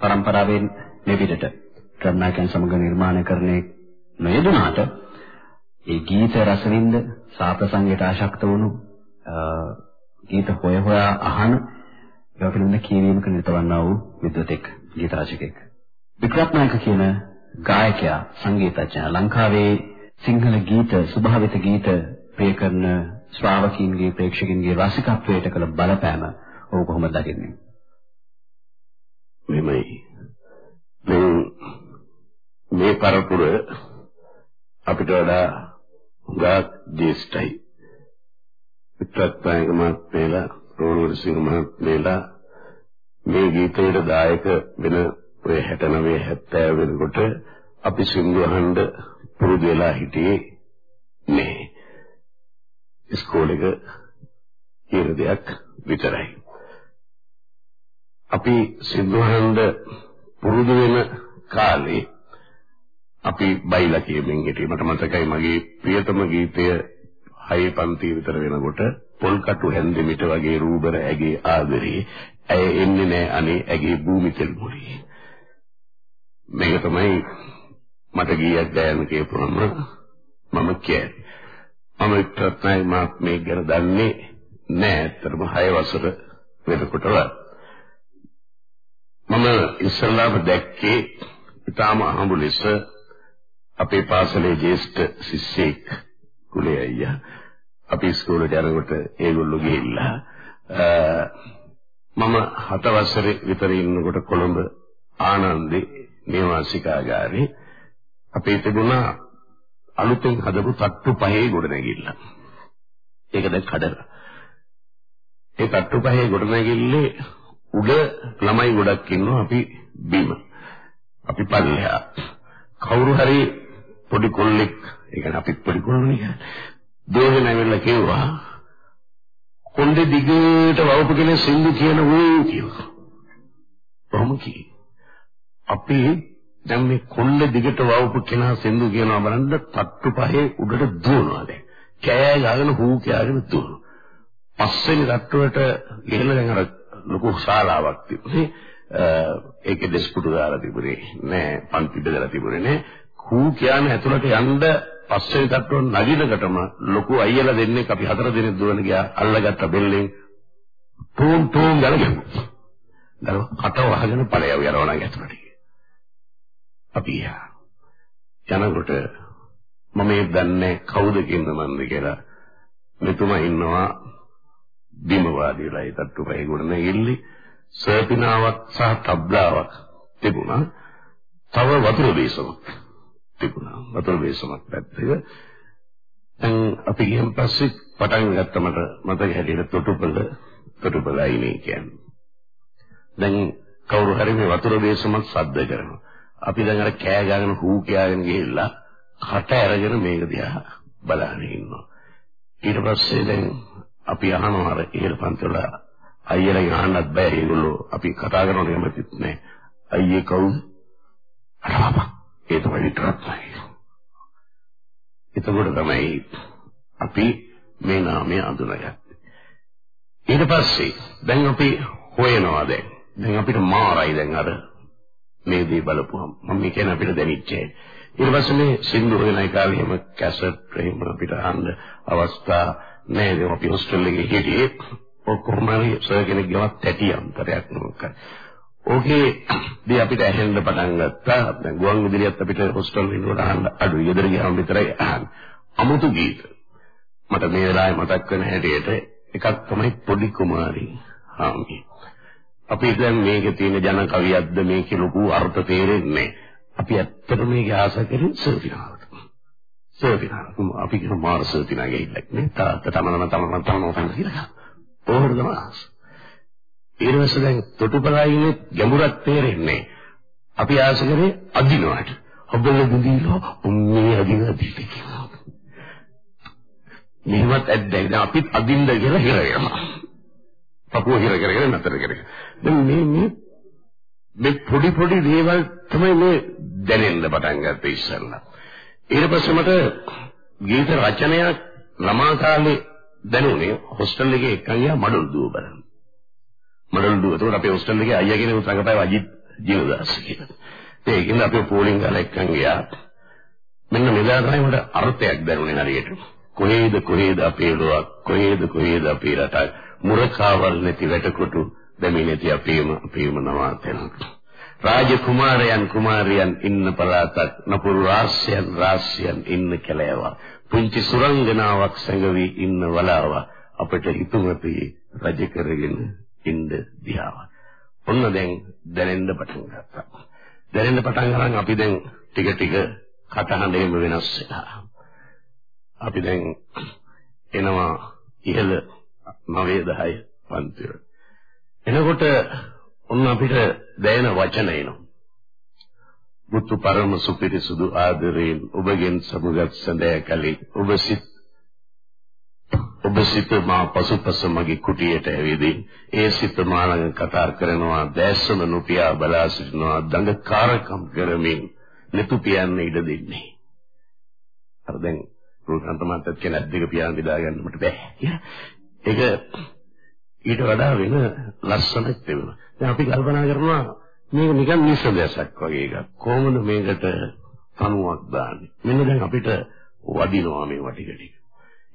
પરම්පරාවෙන් මේ විදිහට ක්‍රමනායකයන් සමග නිර්මාණය කරන්නේ නොයදුනාට ඒ ගීත රසවින්ද සා ප්‍රසංගයට ආශක්ත වුණු ගීත හොය හොයා අහන ඒවා පිළිබඳ කියවීමක නිරතවන්නා වූ විද්වතෙක් ගීත රචකෙක්. වික්‍රත්නායක කියන ගායකයා සංගීතඥයා ලංකාවේ සිංහල ගීත ස්වභාවිත ගීත ප්‍රේ කරන ශ්‍රාවකීන්ගේ ප්‍රේක්ෂකින්ගේ රසිකත්වයට කළ බලපෑම ඔබ කොහොමද දකින්නේ? මෙමයි දැන් මේ පරපුර අපිට වඩා හුඟක් ජේෂ්ඨයි. විත්‍රත්නායක මහත්මයලා රෝණවර සිංහ මහත්මයලා මේ ගීතයට දායක වෙන ඔය 69 70 වෙනකොට අපි සිංදු අහන්න පුරුදු වෙලා හිටියේ නෑ ඉස්කෝලේක කියන දෙයක් විතරයි. අපි සිංදු අහන්න පුරුදු වෙන කාලේ අපි බයිලා කියමින් හිටියේ මට මතකයි මගේ ප්‍රියතම ගීතය හය පන්ති විතර වෙනකොට පොල්කටු හැන්දෙමිට වගේ රූබර ඇගේ ආදරේ ඇය එන්නේ නෑ අනේ ඇගේ භූමි තෙල් මුරි මේක තමයි මට ගීයක් ගයන්න කියපුවම මම කියන්නේ. මම වික්ටර්නායි මාත් මේක ගැන දන්නේ නෑ. අතරම 6 වසර වෙනකොටවත්. මම ඉස්සල්ලාම දැක්කේ ඊටාම අහඹු ලෙස අපේ පාසලේ ජේෂ්ඨ ශිෂ්‍යෙක් කුලේ අයියා අපි ඉස්කෝලේට යනකොට ඒගොල්ලෝ ගිහිල්ලා මම හත වසරේ විතර ඉන්නකොට කොළඹ ආනන්දේ නිවාසිකාගාරේ අපේ තිබුණා අලුතෙන් හදපු තට්ටු පහේ ගොඩනැගිල්ල. ඒක දැන් කඩලා. ඒ තට්ටු පහේ ගොඩනැගිල්ලේ උඩ ළමයි ගොඩක් ඉන්නවා අපි බිම. අපි පල්ලෙහා. කවුරු හරි පොඩි කොල්ලෙක් ඒ කියන්නේ අපිත් පොඩි කොල්ලෝනේ. දෝගෙන ඇවිල්ලා කිව්වා කොණ්ඩේ දිගට වවපු කෙනෙක් සින්දු කියන ඌ කිව්වා. කොහොම කි? අපි දැන් මේ කොණ්ඩේ දිගට වවපු කෙනා සින්දු කියනවා බලන්න තට්ටු පහේ උඩට දුවනවා දැන්. කෑ ගාගෙන හූ කෑගෙන දුවනවා. පස්වෙනි තට්ටුවට ගිහලා දැන් අර ලොකු ශාලාවක් තිබුණේ. ඒකේ දෙස්පුටු දාලා තිබුණේ නෑ පන්ති බෙදලා තිබුණේ නෑ. හූ කියන්නේ ඇතුළට යන්න පස්සේ තට්ටුව නගිනකටම ලොකු අයියලා දෙන්නේ අපි හතර දෙනෙක් දුවන ගියා අල්ලගත්ත බෙල්ලෙන් ටෝම් ටෝම් ගලගමු. දරුව කට වහගෙන ඵලයව යනවා නම් ඇතුළට. අපි යනකොට මම මේ දන්නේ කවුද කියන මන්ද කියලා මෙතුමා ඉන්නවා බිම වාඩිලා ඒ තට්ටු පහේ ගොඩ නැගිල්ලි සර්පිනාවක් සහ තබ්ලාවක් තිබුණා. තව වතුර බේසමක් තිබුණා. වතුර බේසමක් පැත්තක. දැන් අපි ගියන් පස්සේ පටන් ගත්ත මට මතක හැටියට තොටුපළ තොටුපළයිනේ කියන්නේ. දැන් කවුරු හරි මේ වතුර බේසමක් සද්ද කරනවා. අපි දැන් අර කෑ ගහගෙන හූ කියාගෙන ගිහිල්ලා කට අරගෙන මේක දිහා බලන ඉන්නවා. ඊට පස්සේ දැන් අපි අහනවා අර ඉහළ පන්තිවල අයියලා අහන්නත් බෑ ඒගොල්ලෝ අපි කතා කරනකොට කැමතිත් නෑ. අයියේ කවුද? අර බබා ඒ තමයි විතරයි. එතකොට තමයි අපි මේ නාමය අඳුනගත්තේ. ඊට පස්සේ දැන් අපි හොයනවා දැන්. දැන් අපිට මාරයි දැන් අර මේ දේ බලපුවම මම කියන්නේ අපිට දැනෙච්චේ. ඊට පස්සේ මේ සින්දු වෙන කාලේ එහෙම කැසට් එහෙම අපිට අහන්න අවස්ථා නෑ. දැන් අපි හොස්ටල් එකේ හිටියේ ඔක්කොම හරි සර් කෙනෙක් ගවත් 30 අන්තරයක් නෝක. ඕකේ දී අපිට ඇහෙන්න පටන් ගත්තා. දැන් ගුවන් විදුලියත් අපිට හොස්ටල් වෙනකොට අහන්න අඩුයි. ගෙදර ගියාම විතරයි අහන්නේ. අමුතු ගීත. මට මේ වෙලාවේ මතක් වෙන හැටියට එකක් තමයි පොඩි කුමාරී. හාමි. අපි දැන් මේකේ තියෙන ජන කවියක්ද මේකේ ලොකු අර්ථ තේරෙන්නේ අපි ඇත්තට මේක ආස කරන්නේ සර්ෆිනාවට. සර්ෆිනාවට. අපි කියන මාර සර්ෆිනාගේ ඉල්ලක් නේ. තාත්ත තමනම තමනම තමනම තමයි කියලා. ඕවර් ද මාස්. ඊළඟට දැන් තොටුපළයිනේ ගැඹුරක් තේරෙන්නේ. අපි ආස කරේ අදිනවට. ඔබල බුදීලෝ උන්නේ අදින අදිට කියලා. මෙහෙමත් ඇද්දයි. දැන් අපිත් අදින්න කියලා හිර වෙනවා. පපුව හිර කරගෙන නැතර කරගෙන. දැන් මේ මේ මේ පොඩි පොඩි දේවල් තමයි මේ දැනෙන්න පටන් ගත්තේ ඉස්සෙල්ලා. ඊට පස්සේ මට ගීත රචනයක් ළමා කාලේ දැනුනේ හොස්ටල් එකේ එක්කන් ගියා මඩොල් දුව බලන්න. මඩොල් දුව. ඒකට අපේ හොස්ටල් එකේ අයියා කෙනෙක් රඟපෑ අජිත් ජීවදාස කියලා. ඒකින් අපි පෝලිං ගාලා එක්කන් ගියා. මෙන්න මෙදා තමයි මට අර්ථයක් දැනුනේ හරියට. කොහේද කොහේද අපේ ලෝක කොහේද කොහේද අපේ රටක් මුරකාවල් නැති වැටකොටු දැමි නැති අපේම අපේම නවාතැන රාජකුමාරයන් කුමාරියන් ඉන්න පළාතක් නපුරු රාස්‍යයන් රාස්‍යයන් ඉන්න කැලෑව පුංචි සුරංගනාවක් සැඟවි ඉන්න වලාව අපට හිතුමතේ රජ කරගෙන ඉන්න දිහාව. ඔන්න දැන් දැනෙන්න පටන් ගත්තා. දැනෙන්න පටන් ගන්න අපි දැන් ටික ටික කටහඬෙම වෙනස් වෙලා. අපි දැන් එනවා ඉහළ 9 10 පන්තිවල. එනකොට ඔන්න අපිට දැනෙන වචන එනවා. මුතු පරම සුපිරිසුදු ආදරයෙන් ඔබගෙන් සමුගත් සඳය කලේ ඔබ සිත් ඔබ සිත මා පසුපස මගේ කුටියට ඇවිදින් ඒ සිත මා ළඟ කතා කරනවා දැස්සම නුපියා බලා සිටිනවා දඟකාරකම් කරමින් netu පියන්න ඉඩ දෙන්නේ. අර දැන් රූපන්ත මාතත් කියන අද්දක පියාගෙන බෙදා ගන්න මට බෑ කියලා. ඒක ඊට වඩා වෙන ලස්සනක් තිබුණා. දැන් අපි කල්පනා කරනවා මේක නිකන් නිසදැසක් වගේ එකක්. කොහොමද මේකට තනුවක් දාන්නේ? මෙන්න දැන් අපිට වදිනවා මේ වටිකටි.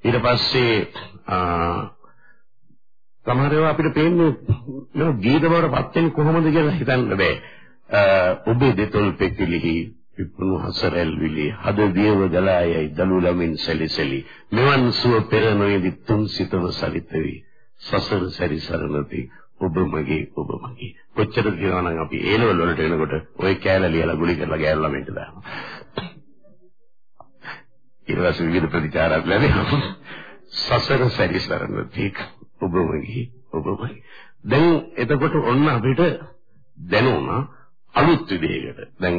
ඊට පස්සේ සමහර ඒවා අපිට පේන්නේ නෝ ගීත බවට පත් වෙන්නේ කොහොමද කියලා හිතන්න බෑ. ඔබේ දෙතොල් පෙකිලිහි විපුණු හසරල් විලි හද දියව ගලායයි දලු ළමින් සැලිසැලි මෙවන් සුව පෙර නොයදි තුන් සිතව සලිතවි සසර සැරිසරනති ඔබ මගේ ඔබ මගේ කොච්චර කියනවා නම් අපි ඒ ලෙවල් වලට එනකොට ওই කෑල්ල ලියලා ගුලි කරලා ගෑල් ළමෙන්ට දානවා. ඊට පස්සේ විවිධ ප්‍රතිචාරات ලැබෙනවා. සසර සැරිසරන තීක. ඔබ මගේ ඔබ මගේ දැන් එතකොට ඔන්න අපිට දැනුණා අලුත් විදිහකට. දැන්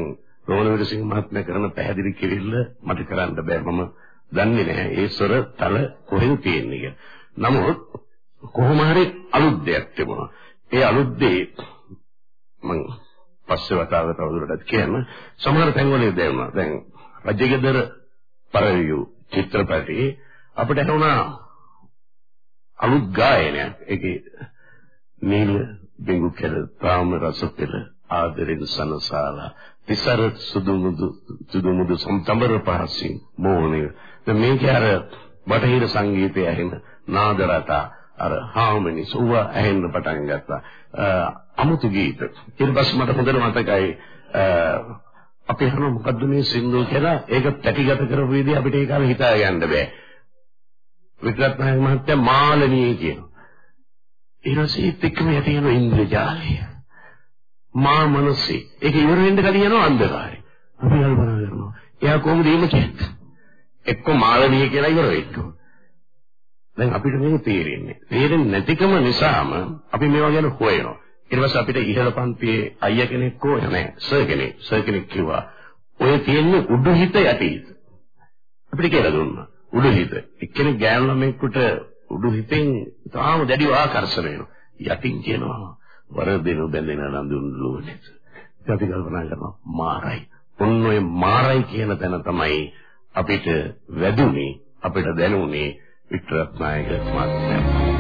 රෝණ විරසිංහ මහත්මයා කරන පැහැදිලි කිරිල්ල මට කරන්න බෑ. මම දන්නේ නැහැ. ඒ ස්වර තල කොහෙද තියෙන්නේ කියලා. නමුත් කොහොම හරි අලුත් දෙයක් තිබුණා. ඒ අලුත් දේ මම පස්සේ වතාවකට තවදුරටත් කියන්න සමහර තැන්වල දැනුණා. දැන් රජගෙදර පරිවියු චිත්‍රපටයේ අපිට ඇහුණා අලුත් ගායනයක්. ඒකේ නීල බිඟු කෙල තාම රස පෙළ ආදරෙන් සනසාලා තිසර සුදුමුදු සුදුමුදු සම්තඹර පහසින් මොහොනේ දැන් මේක අර බටහිර සංගීතයේ ඇහෙන නාද රට අර හාමනි සුව ඇහෙන්න පටන් ගත්තා අමුතු ගීත ඊට පස්සේ මට හොඳට මතකයි අපි හන මොකද්ද මේ සින්දු කියලා ඒක පැටිගත කරපු විදිහ අපිට ඒ කාලේ හිතා ගන්න බෑ වික්‍රත් නායක මහත්තයා මාළනී කියනවා ඊට පස්සේ එක්කම යටින ඉන්ද්‍රජාලය මා මනසේ ඒක ඉවර වෙන්න කලින් යනවා අන්ධකාරය. අපි කල්පනා කරනවා. එයා කොහොමද එහෙම කියන්නේ? එක්ක මාළවිය කියලා ඉවර වෙන්න. දැන් අපිට මේක තේරෙන්නේ. තේරෙන්නේ නැතිකම නිසාම අපි මේවා ගැන හොයනවා. ඊට පස්සේ අපිට ඉහළ පන්තියේ අයියා කෙනෙක් හෝ නැහැ සර් කෙනෙක් සර් කෙනෙක් කිව්වා ඔය තියෙන්නේ උඩුහිත යටිහිත. අපිට කියලා දුන්නා. උඩුහිත. එක්කෙනෙක් ගෑනු ළමයෙකුට උඩුහිතෙන් තාම දැඩිව ආකර්ෂණය වෙනවා. යටින් කියනවා වරදිනු බැඳෙන නඳුන් ලෝනෙත්. අපි කල්පනා කරනවා මාරයි. ඔන්න ඔය මාරයි කියන තැන තමයි අපිට වැදුනේ අපිට දැනුනේ වික්ටරත් නායක මහත්මයා.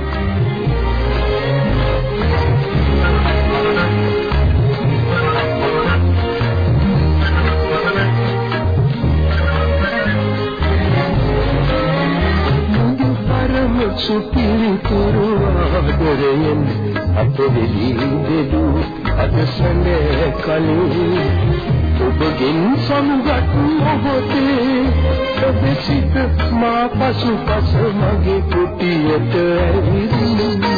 සුපිරි තුරු ආදරයෙන් අපෙහි දෙදු අදසනේ කලී ඔබගෙන් සමුගත් මොහොතේ ඔබ සිත මා පසු පස මගේ කුටියට ඇවිදිනු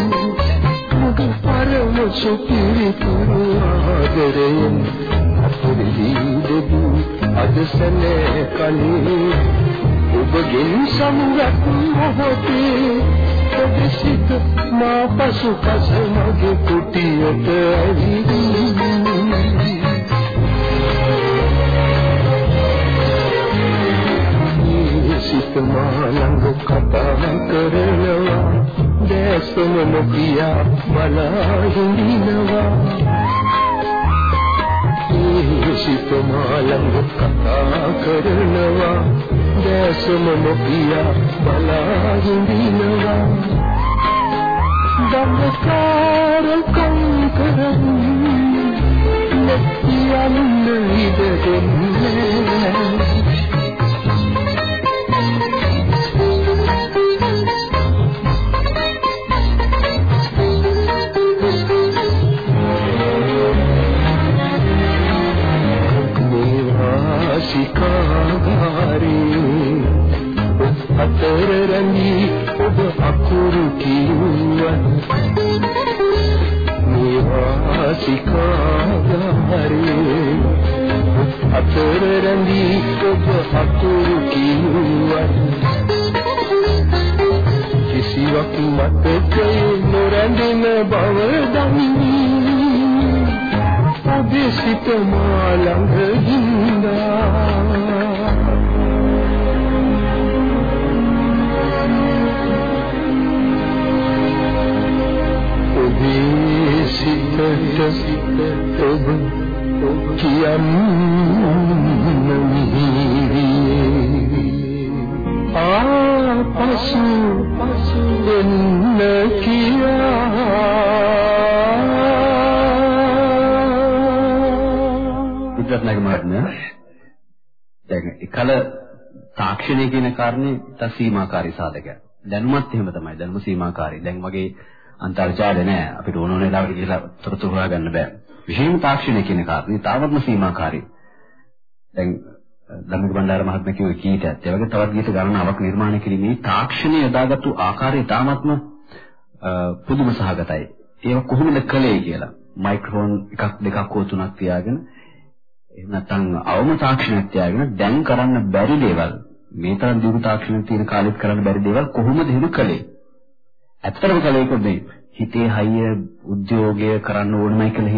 මග පරම සුපිරිතුරු ආදරයෙන් අපෙහි දෙදු අදසනේ කලී ඔබගෙන් සමුගත් මොහොතේ ඔබ සිත මා පසු පස මගේ කුටියට ඇවිදිනු සිත මා ළඟ කතා කරනවා. දැසම නොකියා බලා හිඳිනවා සිත මා ළඟ කතා කරනවා. දැසම නොකියා බලා හිඳිනවා දම්කාර කංකරන්නේ නැතිවන්න ඉඩ දෙන්නේ. තාක්ෂණය කියන කාරණේ තා සීමාකාරී සාධකයක්. දැනුමත් එහෙම තමයි. දැනුම සීමාකාරී. දැන් වගේ අන්තර්ජාලය නැහැ. අපිට ඕන ඕන වෙලාවට ගිහලා තොරතුරු හොයාගන්න බෑ. විශේෂම තාක්ෂණය කියන කාරණේ තාවත්ම සීමාකාරී. දැන් ධම්මික බණ්ඩාර මහත්මයා කිව්ව කීටත් ඒ වගේ තවත් ගීත ගණනාවක් නිර්මාණය කිරීමේ තාක්ෂණය යොදාගත්තු ආකාරය තාමත්ම පුදුම සහගතයි. ඒක කොහොමද කළේ කියලා. මයික්‍රොෆෝන් එකක් දෙකක් හෝ තුනක් තියාගෙන එහෙම නැත්නම් අවම තාක්ෂණයක් තියාගෙන දැන් කරන්න බැරි දේවල් මේ තරම් දියුණු තාක්ෂණයක් තියෙන කාලෙත් කරන්න බැරි දේවල් කොහොමද එහෙම කළේ? ඇත්තටම කළේ කොහොමද? හිතේ හයිය උද්‍යෝගය කරන්න ඕනමයි කියලා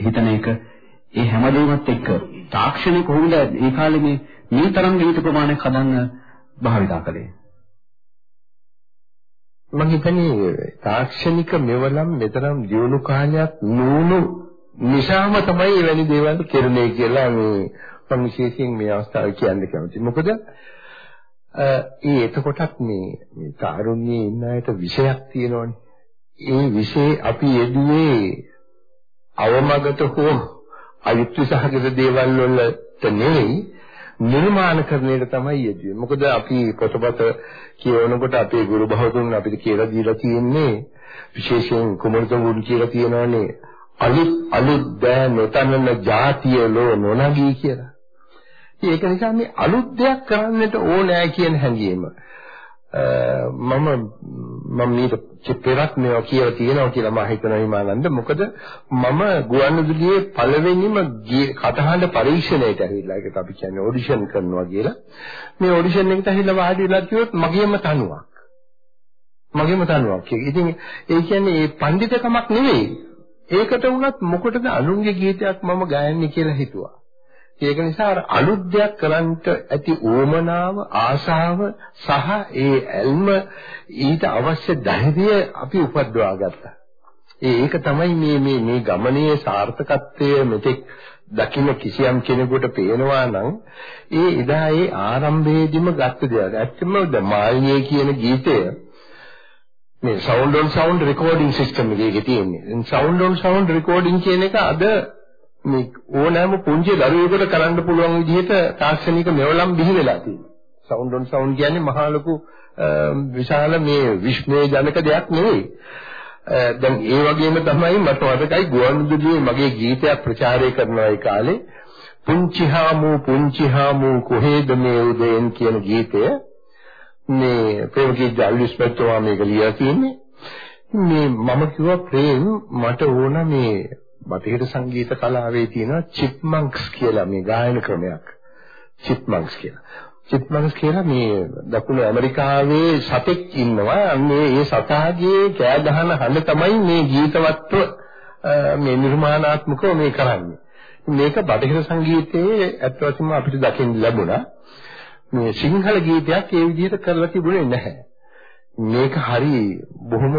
හිතන එක ඒ හැමදේමත් එක්ක තාක්ෂණය කොහොමද ඒ කාලේ මේ මේ තරම් ගීත ප්‍රමාණයක් හදන්න භාවිතා කළේ? මම හිතන්නේ තාක්ෂණික මෙවලම් මෙතරම් දියුණු කාලයක් නුණු නිසාම තමයි එවැනි දේවල් කෙරුණේ කියලා මේ මම විශේෂයෙන් මේ අවස්ථාවේ කියන්න කැමතියි. මොකද ඒ එතකොටත් මේ මේ තාරුණ්‍යයේ ඉන්න අයට විෂයක් තියෙනවනේ. ඒ විෂය අපි යෙදුවේ අවමගත හෝ අයුක්ති සහගත දේවල් වලට නෙවෙයි නිර්මාණකරණයට තමයි යෙදුවේ. මොකද අපි පොතපත කියවනකොට අපේ ගුරු බහතුන් අපිට කියලා දීලා තියෙන්නේ විශේෂයෙන් කුමරුතුන් කියලා තියෙනවානේ අලුත් අලුත් දෑ නොතනන જાතිය ලෝ නොනගී කියලා. ඒක නිසා මේ අලුත් දෙයක් කරන්නට ඕනෑ කියන හැඟීම. මම මම මේක පෙරත් මේවා කියලා තියෙනවා කියලා මම හිතනවා හිමානන්ද. මොකද මම ගුවන්විදුලියේ පළවෙනිම කටහඬ පරීක්ෂණයට ඇවිල්ලා ඒකට අපි කියන්නේ ඔඩිෂන් කරනවා කියලා. මේ ඔඩිෂන් එකට ඇවිල්ලා වාඩි වෙලා කිව්වොත් මගේම තනුවක්. මගේම තනුවක්. ඉතින් ඒ කියන්නේ ඒ පඬිතකමක් නෙවෙයි. ඒකට වුණත් මොකටද අනුන්ගේ ගීතයක් මම ගයන්නේ කියලා හිතුවා. ඒක නිසා අර අලුත් දෙයක් කරන්නට ඇති ඕමනාව ආශාව සහ ඒ ඇල්ම ඊට අවශ්‍ය ධෛර්යය අපි උපද්දවා ගත්තා. ඒක තමයි මේ මේ මේ ගමනේ සාර්ථකත්වය මෙතෙක් දකින්න කිසියම් කෙනෙකුට පේනවා නම් ඒ එදා ඒ ආරම්භයේදීම ගත්ත දෙයක්. ඇත්තම ද මාල්නියේ කියන ගීතය මේ sound on sound recording system එකේ තියෙන්නේ. sound on sound recording කියන එක අද මේ ඕනෑම පුංචි දරුවෙකුට කරන්න පුළුවන් විදිහට තාක්ෂණික මෙවලම් බිහි වෙලා තියෙනවා. සවුන්ඩ් ඔන් සවුන්ඩ් කියන්නේ මහා ලොකු විශාල මේ විශ්මය ජනක දෙයක් නෙවෙයි. දැන් ඒ වගේම තමයි මට මතකයි ගුවන්විදුලියේ මගේ ගීතයක් ප්‍රචාරය කරන ඒ කාලේ පුංචි හාමු පුංචි හාමු කොහෙද මේ උදේන් කියන ගීතය මේ ප්‍රේමකී ජල්විස් පැත්තවා මේක ලියලා තියෙන්නේ මේ මම කිව්වා ප්‍රේම මට ඕන මේ බටහිර සංගීත කලාවේ තියෙන චිප්මන්ක්ස් කියලා මේ ගායන ක්‍රමයක්. චිප්මන්ක්ස් කියලා. චිප්මන්ක්ස් කියලා මේ දකුණු ඇමරිකාවේ සතෙක් ඉන්නවා. අන්නේ ඒ සතාගේ කෑ ගහන හඬ තමයි මේ ගීතවත්ව මේ නිර්මාණාත්මකව මේ කරන්නේ. මේක බටහිර සංගීතයේ ඇත්ත වශයෙන්ම අපිට දකින්න ලැබුණා. මේ සිංහල ගීතයක් ඒ විදිහට කරලා තිබුණේ නැහැ. මේක හරි බොහොම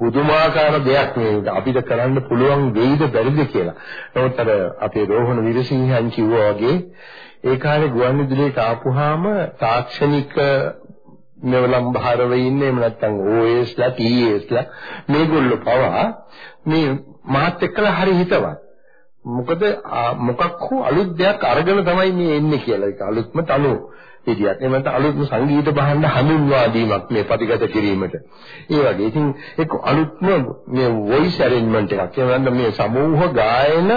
පුදුමාකාර දෙයක් මේක අපිට කරන්න පුළුවන් වෙයිද බැරිද කියලා. නමුත් අර අපේ රෝහණ විරසිංහන් කිව්වා වගේ ඒ කාලේ ගුවන්විදුලියට ආපුහාම තාක්ෂණික මෙවලම් භාරව ඉන්නේ එහෙම නැත්නම් OSලා TSලා මේගොල්ලෝ පවා මේ මාත් එක්කලා හරි හිතවත්. මොකද මොකක් හෝ අලුත් දෙයක් අරගෙන තමයි මේ එන්නේ කියලා. ඒක අලුත්ම තනුව. විදියක්. එහෙම නැත්නම් අලුත්ම සංගීත භාණ්ඩ හඳුන්වා දීමක් මේ ප්‍රතිගත කිරීමට. ඒ වගේ. ඉතින් ඒක අලුත්ම මේ වොයිස් ඇරේන්ජ්මන්ට් එකක්. ඒ වගේම මේ සමූහ ගායන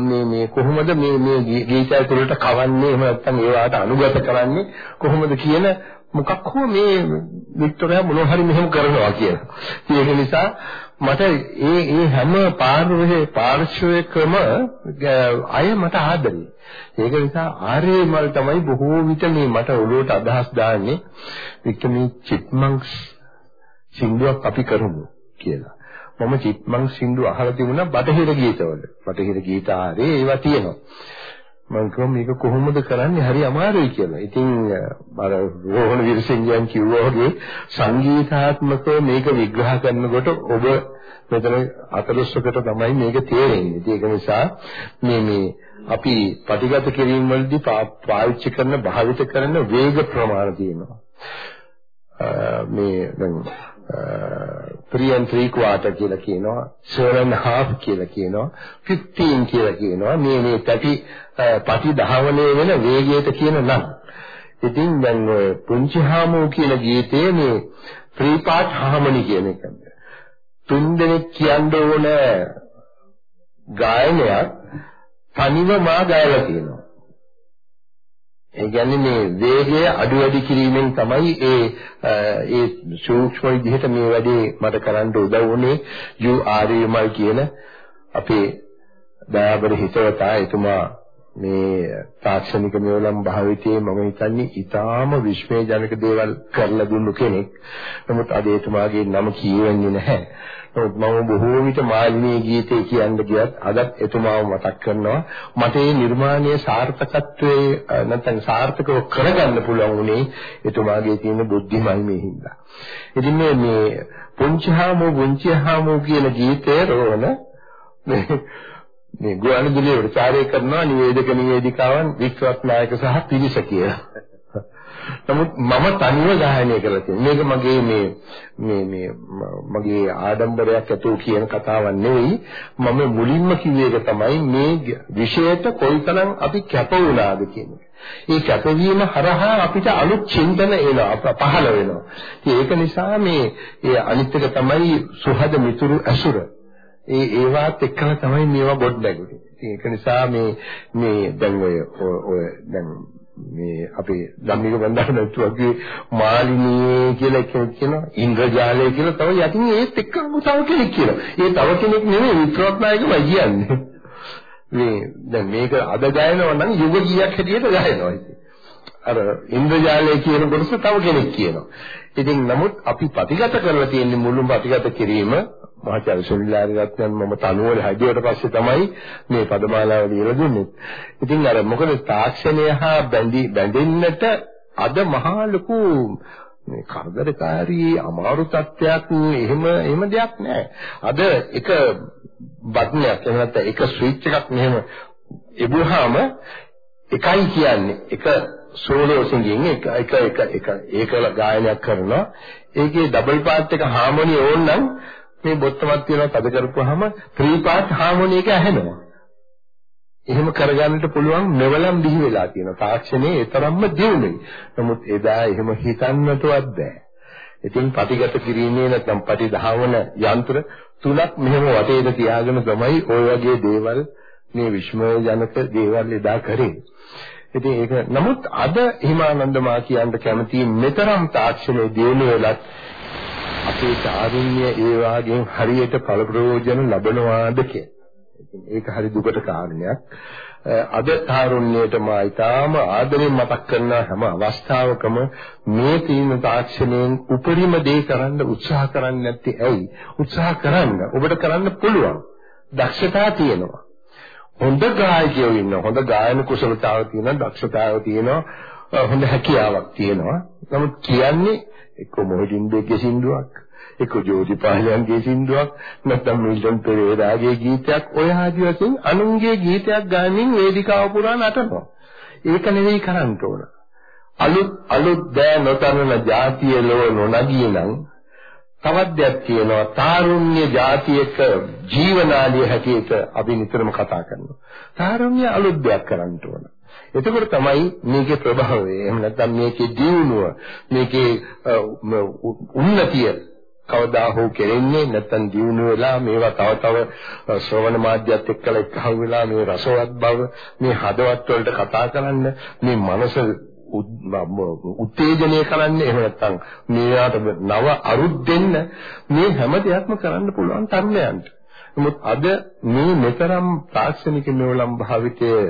මේ මේ කොහොමද මේ මේ ගීතය තුළට කවන්නේ එහෙම නැත්නම් ඒවට අනුගත කරන්නේ කොහොමද කියන මොකක් හෝ මේ වික්ටෝරියා මොනවා හරි මෙහෙම කරනවා කියලා. ඒක නිසා මට ඒ ඒ හැම පාර්ශ්වයේ පාර්ශ්වයකම අය මට ආදරේ. ඒක නිසා ආර්ය මල් තමයි බොහෝ විට මේ මට ඔළුවට අදහස් දාන්නේ වික්ටමී චිප්මන්ක්ස් සින්දුවක් අපි කරමු කියලා. මම චිප්මන්ක්ස් සින්දු අහලා තිබුණා බටහිර ගීතවල. බටහිර ගීත ආරේ ඒවා තියෙනවා. මම කිව්වා මේක කොහොමද කරන්නේ හරි අමාරුයි කියලා. ඉතින් අර රෝහණ විරසිංහයන් කිව්වා වගේ සංගීතාත්මකව මේක විග්‍රහ කරනකොට ඔබ මෙතන අතලොස්සකට තමයි මේක තේරෙන්නේ. ඒක නිසා මේ මේ අපි ප්‍රතිගත කිරීම වලදී පාවිච්චි කරන භාවිත කරන වේග ප්‍රමාණ තියෙනවා. මේ දැන් Uh, 3 and 3 quarter කියලා කියනවා. 7 and half කියලා කියනවා. 15 කියලා කියනවා. මේ මේ පැටි uh, පටි දහවනේ වෙන වේගයට කියන නම්. ඉතින් දැන් ඔය පුංචි හාමෝ කියන ගීතයේ මේ 3 part harmony කියන එක. තුන් දෙනෙක් කියන්න ඕන ගායනයක් තනිව මා ගායලා තියෙනවා ඒ කියන්නේ මේ වේගය අඩු වැඩි කිරීමෙන් තමයි ඒ ඒ සූක්ෂම විදිහට මේ වැඩේ මට කරන්න උදව් වුනේ. යු ආර්යමල් කියන අපේ දයාබර හිතවතා එතුමා මේ තාක්ෂණික මෙවලම් භාවිතයේ මම හිතන්නේ ඊටාම විශ්මයජනක දේවල් කරලා දුන්නු කෙනෙක්. නමුත් අද එතුමාගේ නම කියවෙන්නේ නැහැ. නමුත් මම බොහෝ විට මාළිනී ගීතේ කියන්න ගියත් අදත් එතුමාව මතක් කරනවා. මට මේ නිර්මාණයේ සාර්ථකත්වයේ නැත්නම් සාර්ථකව කරගන්න පුළුවන් උනේ එතුමාගේ තියෙන බුද්ධිමල්මේ හින්දා. ඉතින් මේ මේ පුංචිහාමෝ පුංචිහාමෝ කියන ගීතය රෝහණ මේ මේ ගුවන්විදුලියේ ප්‍රචාරය කරනවා නිවේදක නිවේදිකාවන් වික්‍රත් නායක සහ පිරිස කියලා. නමුත් මම තනිව ගායනය කරලා තියෙනවා. මේක මගේ මේ මේ මේ මගේ ආඩම්බරයක් ඇතුළු කියන කතාවක් නෙවෙයි. මම මුලින්ම කිව්වේ ඒක තමයි මේ විෂයට කොයිතරම් අපි කැප වුණාද කියන්නේ. ඒ කැපවීම හරහා අපිට අලුත් චින්තන එනවා පහළ වෙනවා. ඒක නිසා මේ ඒ අනිත් එක තමයි සුහද මිතුරු ඇසුර. ඒ ඒවත් එක්කම තමයි මේවා ගොඩ නැගුනේ. ඒක නිසා මේ මේ දැන් ඔය ඔය දැන් මේ අපේ ධම්මික බණ්ඩාරනතු වගේ මාලිනී කියලා කෙනෙක් කියනවා ඉන්ද්‍රජාලය කියලා තව යටින් ඒත් එක්කම තව කෙනෙක් කියනවා. ඒ තව කෙනෙක් නෙමෙයි වික්‍රත්නායකමයි කියන්නේ. මේ දැන් මේක අද ගායනවා නම් යුග ගීයක් හැටියට ගායනවා ඉතින්. අර ඉන්ද්‍රජාලය කියන කොටස තව කෙනෙක් කියනවා. ඉතින් නමුත් අපි ප්‍රතිගත කරලා තියෙන මුළු ප්‍රතිගත කිරීම මහාචාර්ය සුනිලාරි රත්නන් මම තනුවල හැදුවට පස්සේ තමයි මේ පදමාලාව ලියලා දුන්නේ. ඉතින් අර මොකද තාක්ෂණය හා බැඳි බැඳෙන්නට අද මහා ලොකු මේ කරදරකාරී අමාරු තත්ත්වයක් එහෙම එහෙම දෙයක් නැහැ. අද එක බටනයක් එහෙම නැත්නම් එක ස්විච් එකක් මෙහෙම එබුවාම එකයි කියන්නේ එක සෝලෝ සිංගින් එක එක එක එක ඒකල ගායනයක් කරනවා ඒකේ ඩබල් පාර්ට් එක හාමෝනි ඕන නම් මේ බොත්තමක් තියලා තද කරපුවාම ත්‍රී පාර්ට් හාමෝනි එක ඇහෙනවා. එහෙම කරගන්නට පුළුවන් මෙවලම් බිහි වෙලා තියෙනවා. තාක්ෂණයේ ඒ තරම්ම දියුණුයි. නමුත් එදා එහෙම හිතන්නටවත් බෑ. ඉතින් පටිගත කිරීමේ නැත්නම් පටිධාවන යන්ත්‍ර තුනක් මෙහෙම වටේට තියාගෙන තමයි ওই වගේ දේවල් මේ විශ්මයජනක දේවල් එදා කරේ. ඉතින් ඒක නමුත් අද හිමානන්ද මා කියන්න කැමති මෙතරම් තාක්ෂණයේ දියුණු වෙලත් අපේ තාරුණ්‍ය ඒ වාගෙන් හරියට ඵල ප්‍රයෝජන ලබනවාද ඒක හරි දුකට කාරණයක්. අද තාරුණ්‍යයට මා ඊටාම ආදරෙන් මතක් කරන හැම අවස්ථාවකම මේ තීන තාක්ෂණයෙන් උපරිම දේ කරන්න උත්සාහ කරන්නේ නැත්තේ ඇයි? උත්සාහ කරන්න ඔබට කරන්න පුළුවන්. දක්ෂතා තියෙනවා. හොඳ ගායකයෝ ඉන්නවා. හොඳ ගායන කුසලතාව තියෙනවා, දක්ෂතාව තියෙනවා, හොඳ හැකියාවක් තියෙනවා. නමුත් කියන්නේ එක්ක මොහිදින්ගේ සින්දුවක්, එක්ක ජෝතිපාලයන්ගේ සින්දුවක්, නැත්නම් මිල්ටන් පෙරේරාගේ ගීතයක් ඔය ආදි වශයෙන් අනුන්ගේ ගීතයක් ගාමින් වේදිකාව පුරා නටනවා. ඒක නෙවෙයි කරන්න ඕන. අලුත් අලුත් දෑ නොතනන જાතිය ලෝ නොනගී නම් තවත් දෙයක් තියෙනවා තාරුණ්‍ය જાතියක ජීවනාලිය හැටියට අපි නිතරම කතා කරනවා. තාරුණ්‍ය අලුත් දෙයක් කරන්න ඕන. එතකොට තමයි මේකේ ප්‍රභාවය එහෙම නැත්නම් මේකේ දියුණුව මේකේ උන්නතිය කවදා හෝ කෙරෙන්නේ නැත්නම් දියුණු වෙලා මේවා තව තව ශ්‍රවණ මාධ්‍යත් එක්කලා එක්හව වෙලා මේ රසවත් බව මේ හදවත් වලට කතා කරන්න මේ මනස උත්තේජනය කරන්න එහෙම නැත්නම් මේවට නව අරුත් දෙන්න මේ හැම දෙයක්ම කරන්න පුළුවන් තරුණයන්ට. නමුත් අද මේ මෙතරම් තාක්ෂණික මෙවලම් භාවිතයේ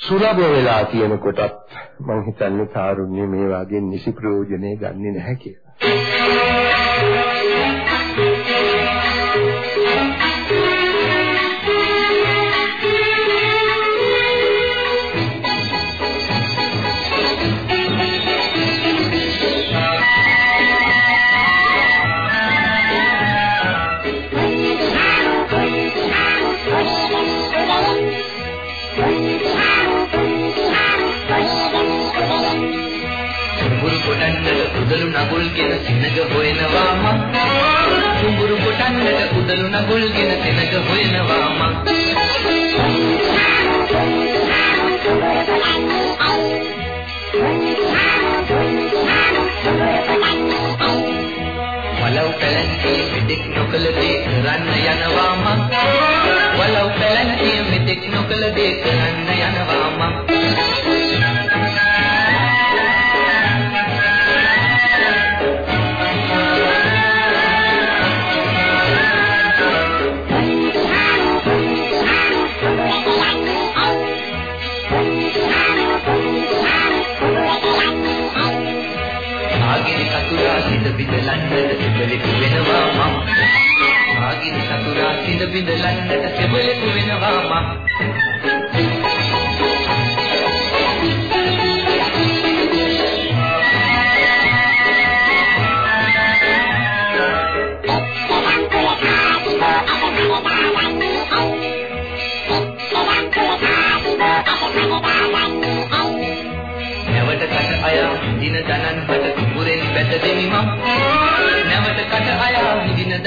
සුලභ වෙලා තියෙන කොටත් මම හිතන්නේ තාරුණ්‍ය මේ වගේ නිසි ප්‍රයෝජනෙ ගන්නෙ නැහැ කියලා. උදලු නගුල්ගෙන සෙනග හොයනවා මං. කුඹුරු කොටන්නට උදලු නගුල්ගෙන සෙනග හොයනවා මං. වලව් පැලැන්තිය මෙතෙක් නොකල දේ කරන්න යනවා මං. වලව් පැලැන්තිය මෙතෙක් නොකල දේ කරන්න යනවා මං. බිඳලන්නට සෙබලෙකු වෙනවා මම. ආගින් සතුරා සිඳ බිඳලන්නට සෙබලෙකු වෙනවා මම.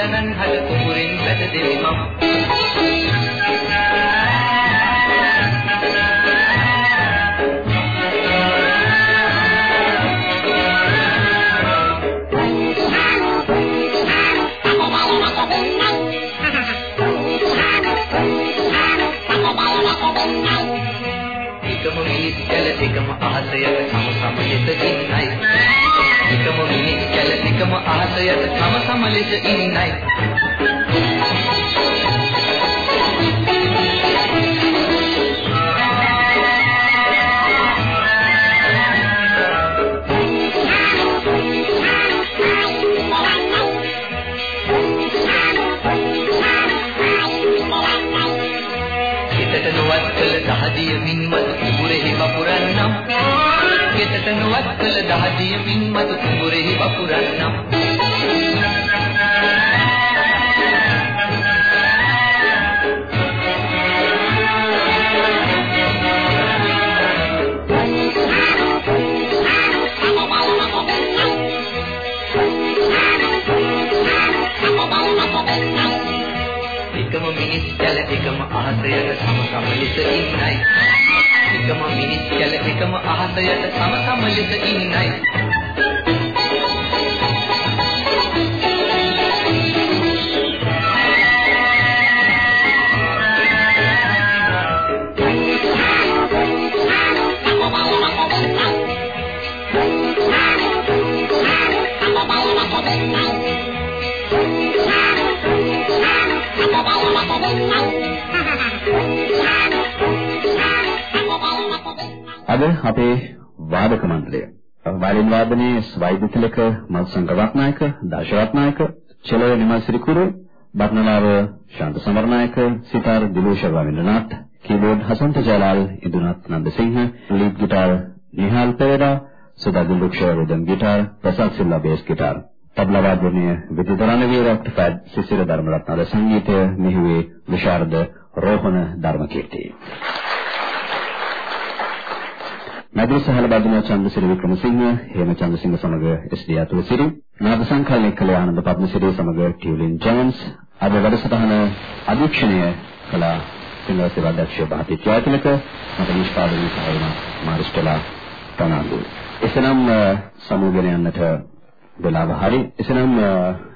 දනන් හට කුඹුරෙන් බැට දෙමි මම එකම මිනිස් කැල එකම අහසයට සම සම ලෙස ඉන්නයි. එකම මිනිස් කැල එකම අහසයට සම සම ලෙස ඉන්නයි. ගෙතට නොවත් කළ දහදිය මින්මත කුඹුරෙහි වපුරන්නම් ගෙතට නොවත් කළ දහදිය මින්මත කුඹුරෙහි වපුරන්නම් එකම මිනිස් කැල එකම අහසයට සම සම ලෙස ඉන්නයි. එකම මිනිස් කැල එකම අහසයට සම සම ලෙස ඉන්නයි. අද අපේ වාදක මණ්ඩලය. වයලින් වාදනයේ ස්වෛද්‍ය තිලක මල්සංක රත්නායක දාශ රත්නායක චලය නිමල්සිරිකුරු බත්නලාව Shantha Samaranayake sitar Dilosha Ravindranath keyboard Hasantha ජලාල් ඉදුනත් Nandasinghe lead guitar Nihal Perera සදා දිලුක්ෂ රිදම් ගිටාර් ප්‍රසාද් සිල්ලා බේස් ගිටාර්. තබ්ලා වාදනය විදුතරණ රොක්ට්ෆැඩ් සිසිර ධර්මරත්නද සංගීතය මෙහිවේ විශාරද රෝහණ ධර්මකීර්ති නදී සහල බදින චන්ද්‍රසිරි වික්‍රමසිංහ හේම චන්ද්‍රසිංහ සමග එස්.ඩී. අතුලසිරි නාද සංකල්ප කළ ආනන්ද පද්මසිරි සමග ටියුලින් ජෝන්ස් අද වැඩසටහන අධීක්ෂණය කළ සිංහල සේවා අධ්‍යක්ෂ භාතිත් ජයතිලක මට නිෂ්පාදනය සහායන මාරිස්ටලා තනාඳු එසනම් සමුගෙන යන්නට වෙලාව හරි. එසනම්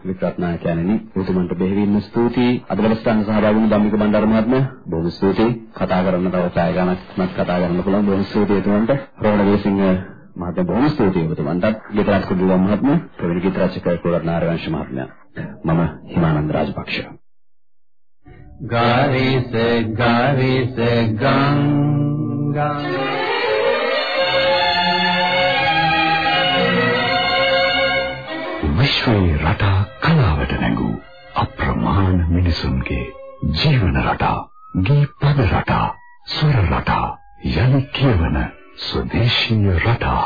වික්‍රත්නායකයන්නි උතුමන්ට බෙහෙවින්ම ස්තුතියි. අද වැඩසටහන සහභාගී වුණු ධම්මික බණ්ඩාර මහත්මයා බොහොම ස්තුතියි. කතා කරන්න තව පැය ගණනක් කතා කරන්න පුළුවන්. බොහොම ස්තුතියි උතුමන්ට. රෝණ වේසිංහ මහත්මයා බොහොම ස්තුතියි උතුමන්ට ගීතරත් කුඩුවම් මහත්මයා ප්‍රවීණ ගීත රචක කුලර් නාරවංශ මහත්මයා. මම හිමානන්ද රාජපක්ෂ. ගාරිස ගාරිස ගංගා. විශ්වයේ රටා කලාවට නැඟූ අප්‍රමාණ මිනිසුන්ගේ ජීවන රටා, ගී පද රටා, ස්වර රටා, යලි කියවන ස්වදේශීය රටා.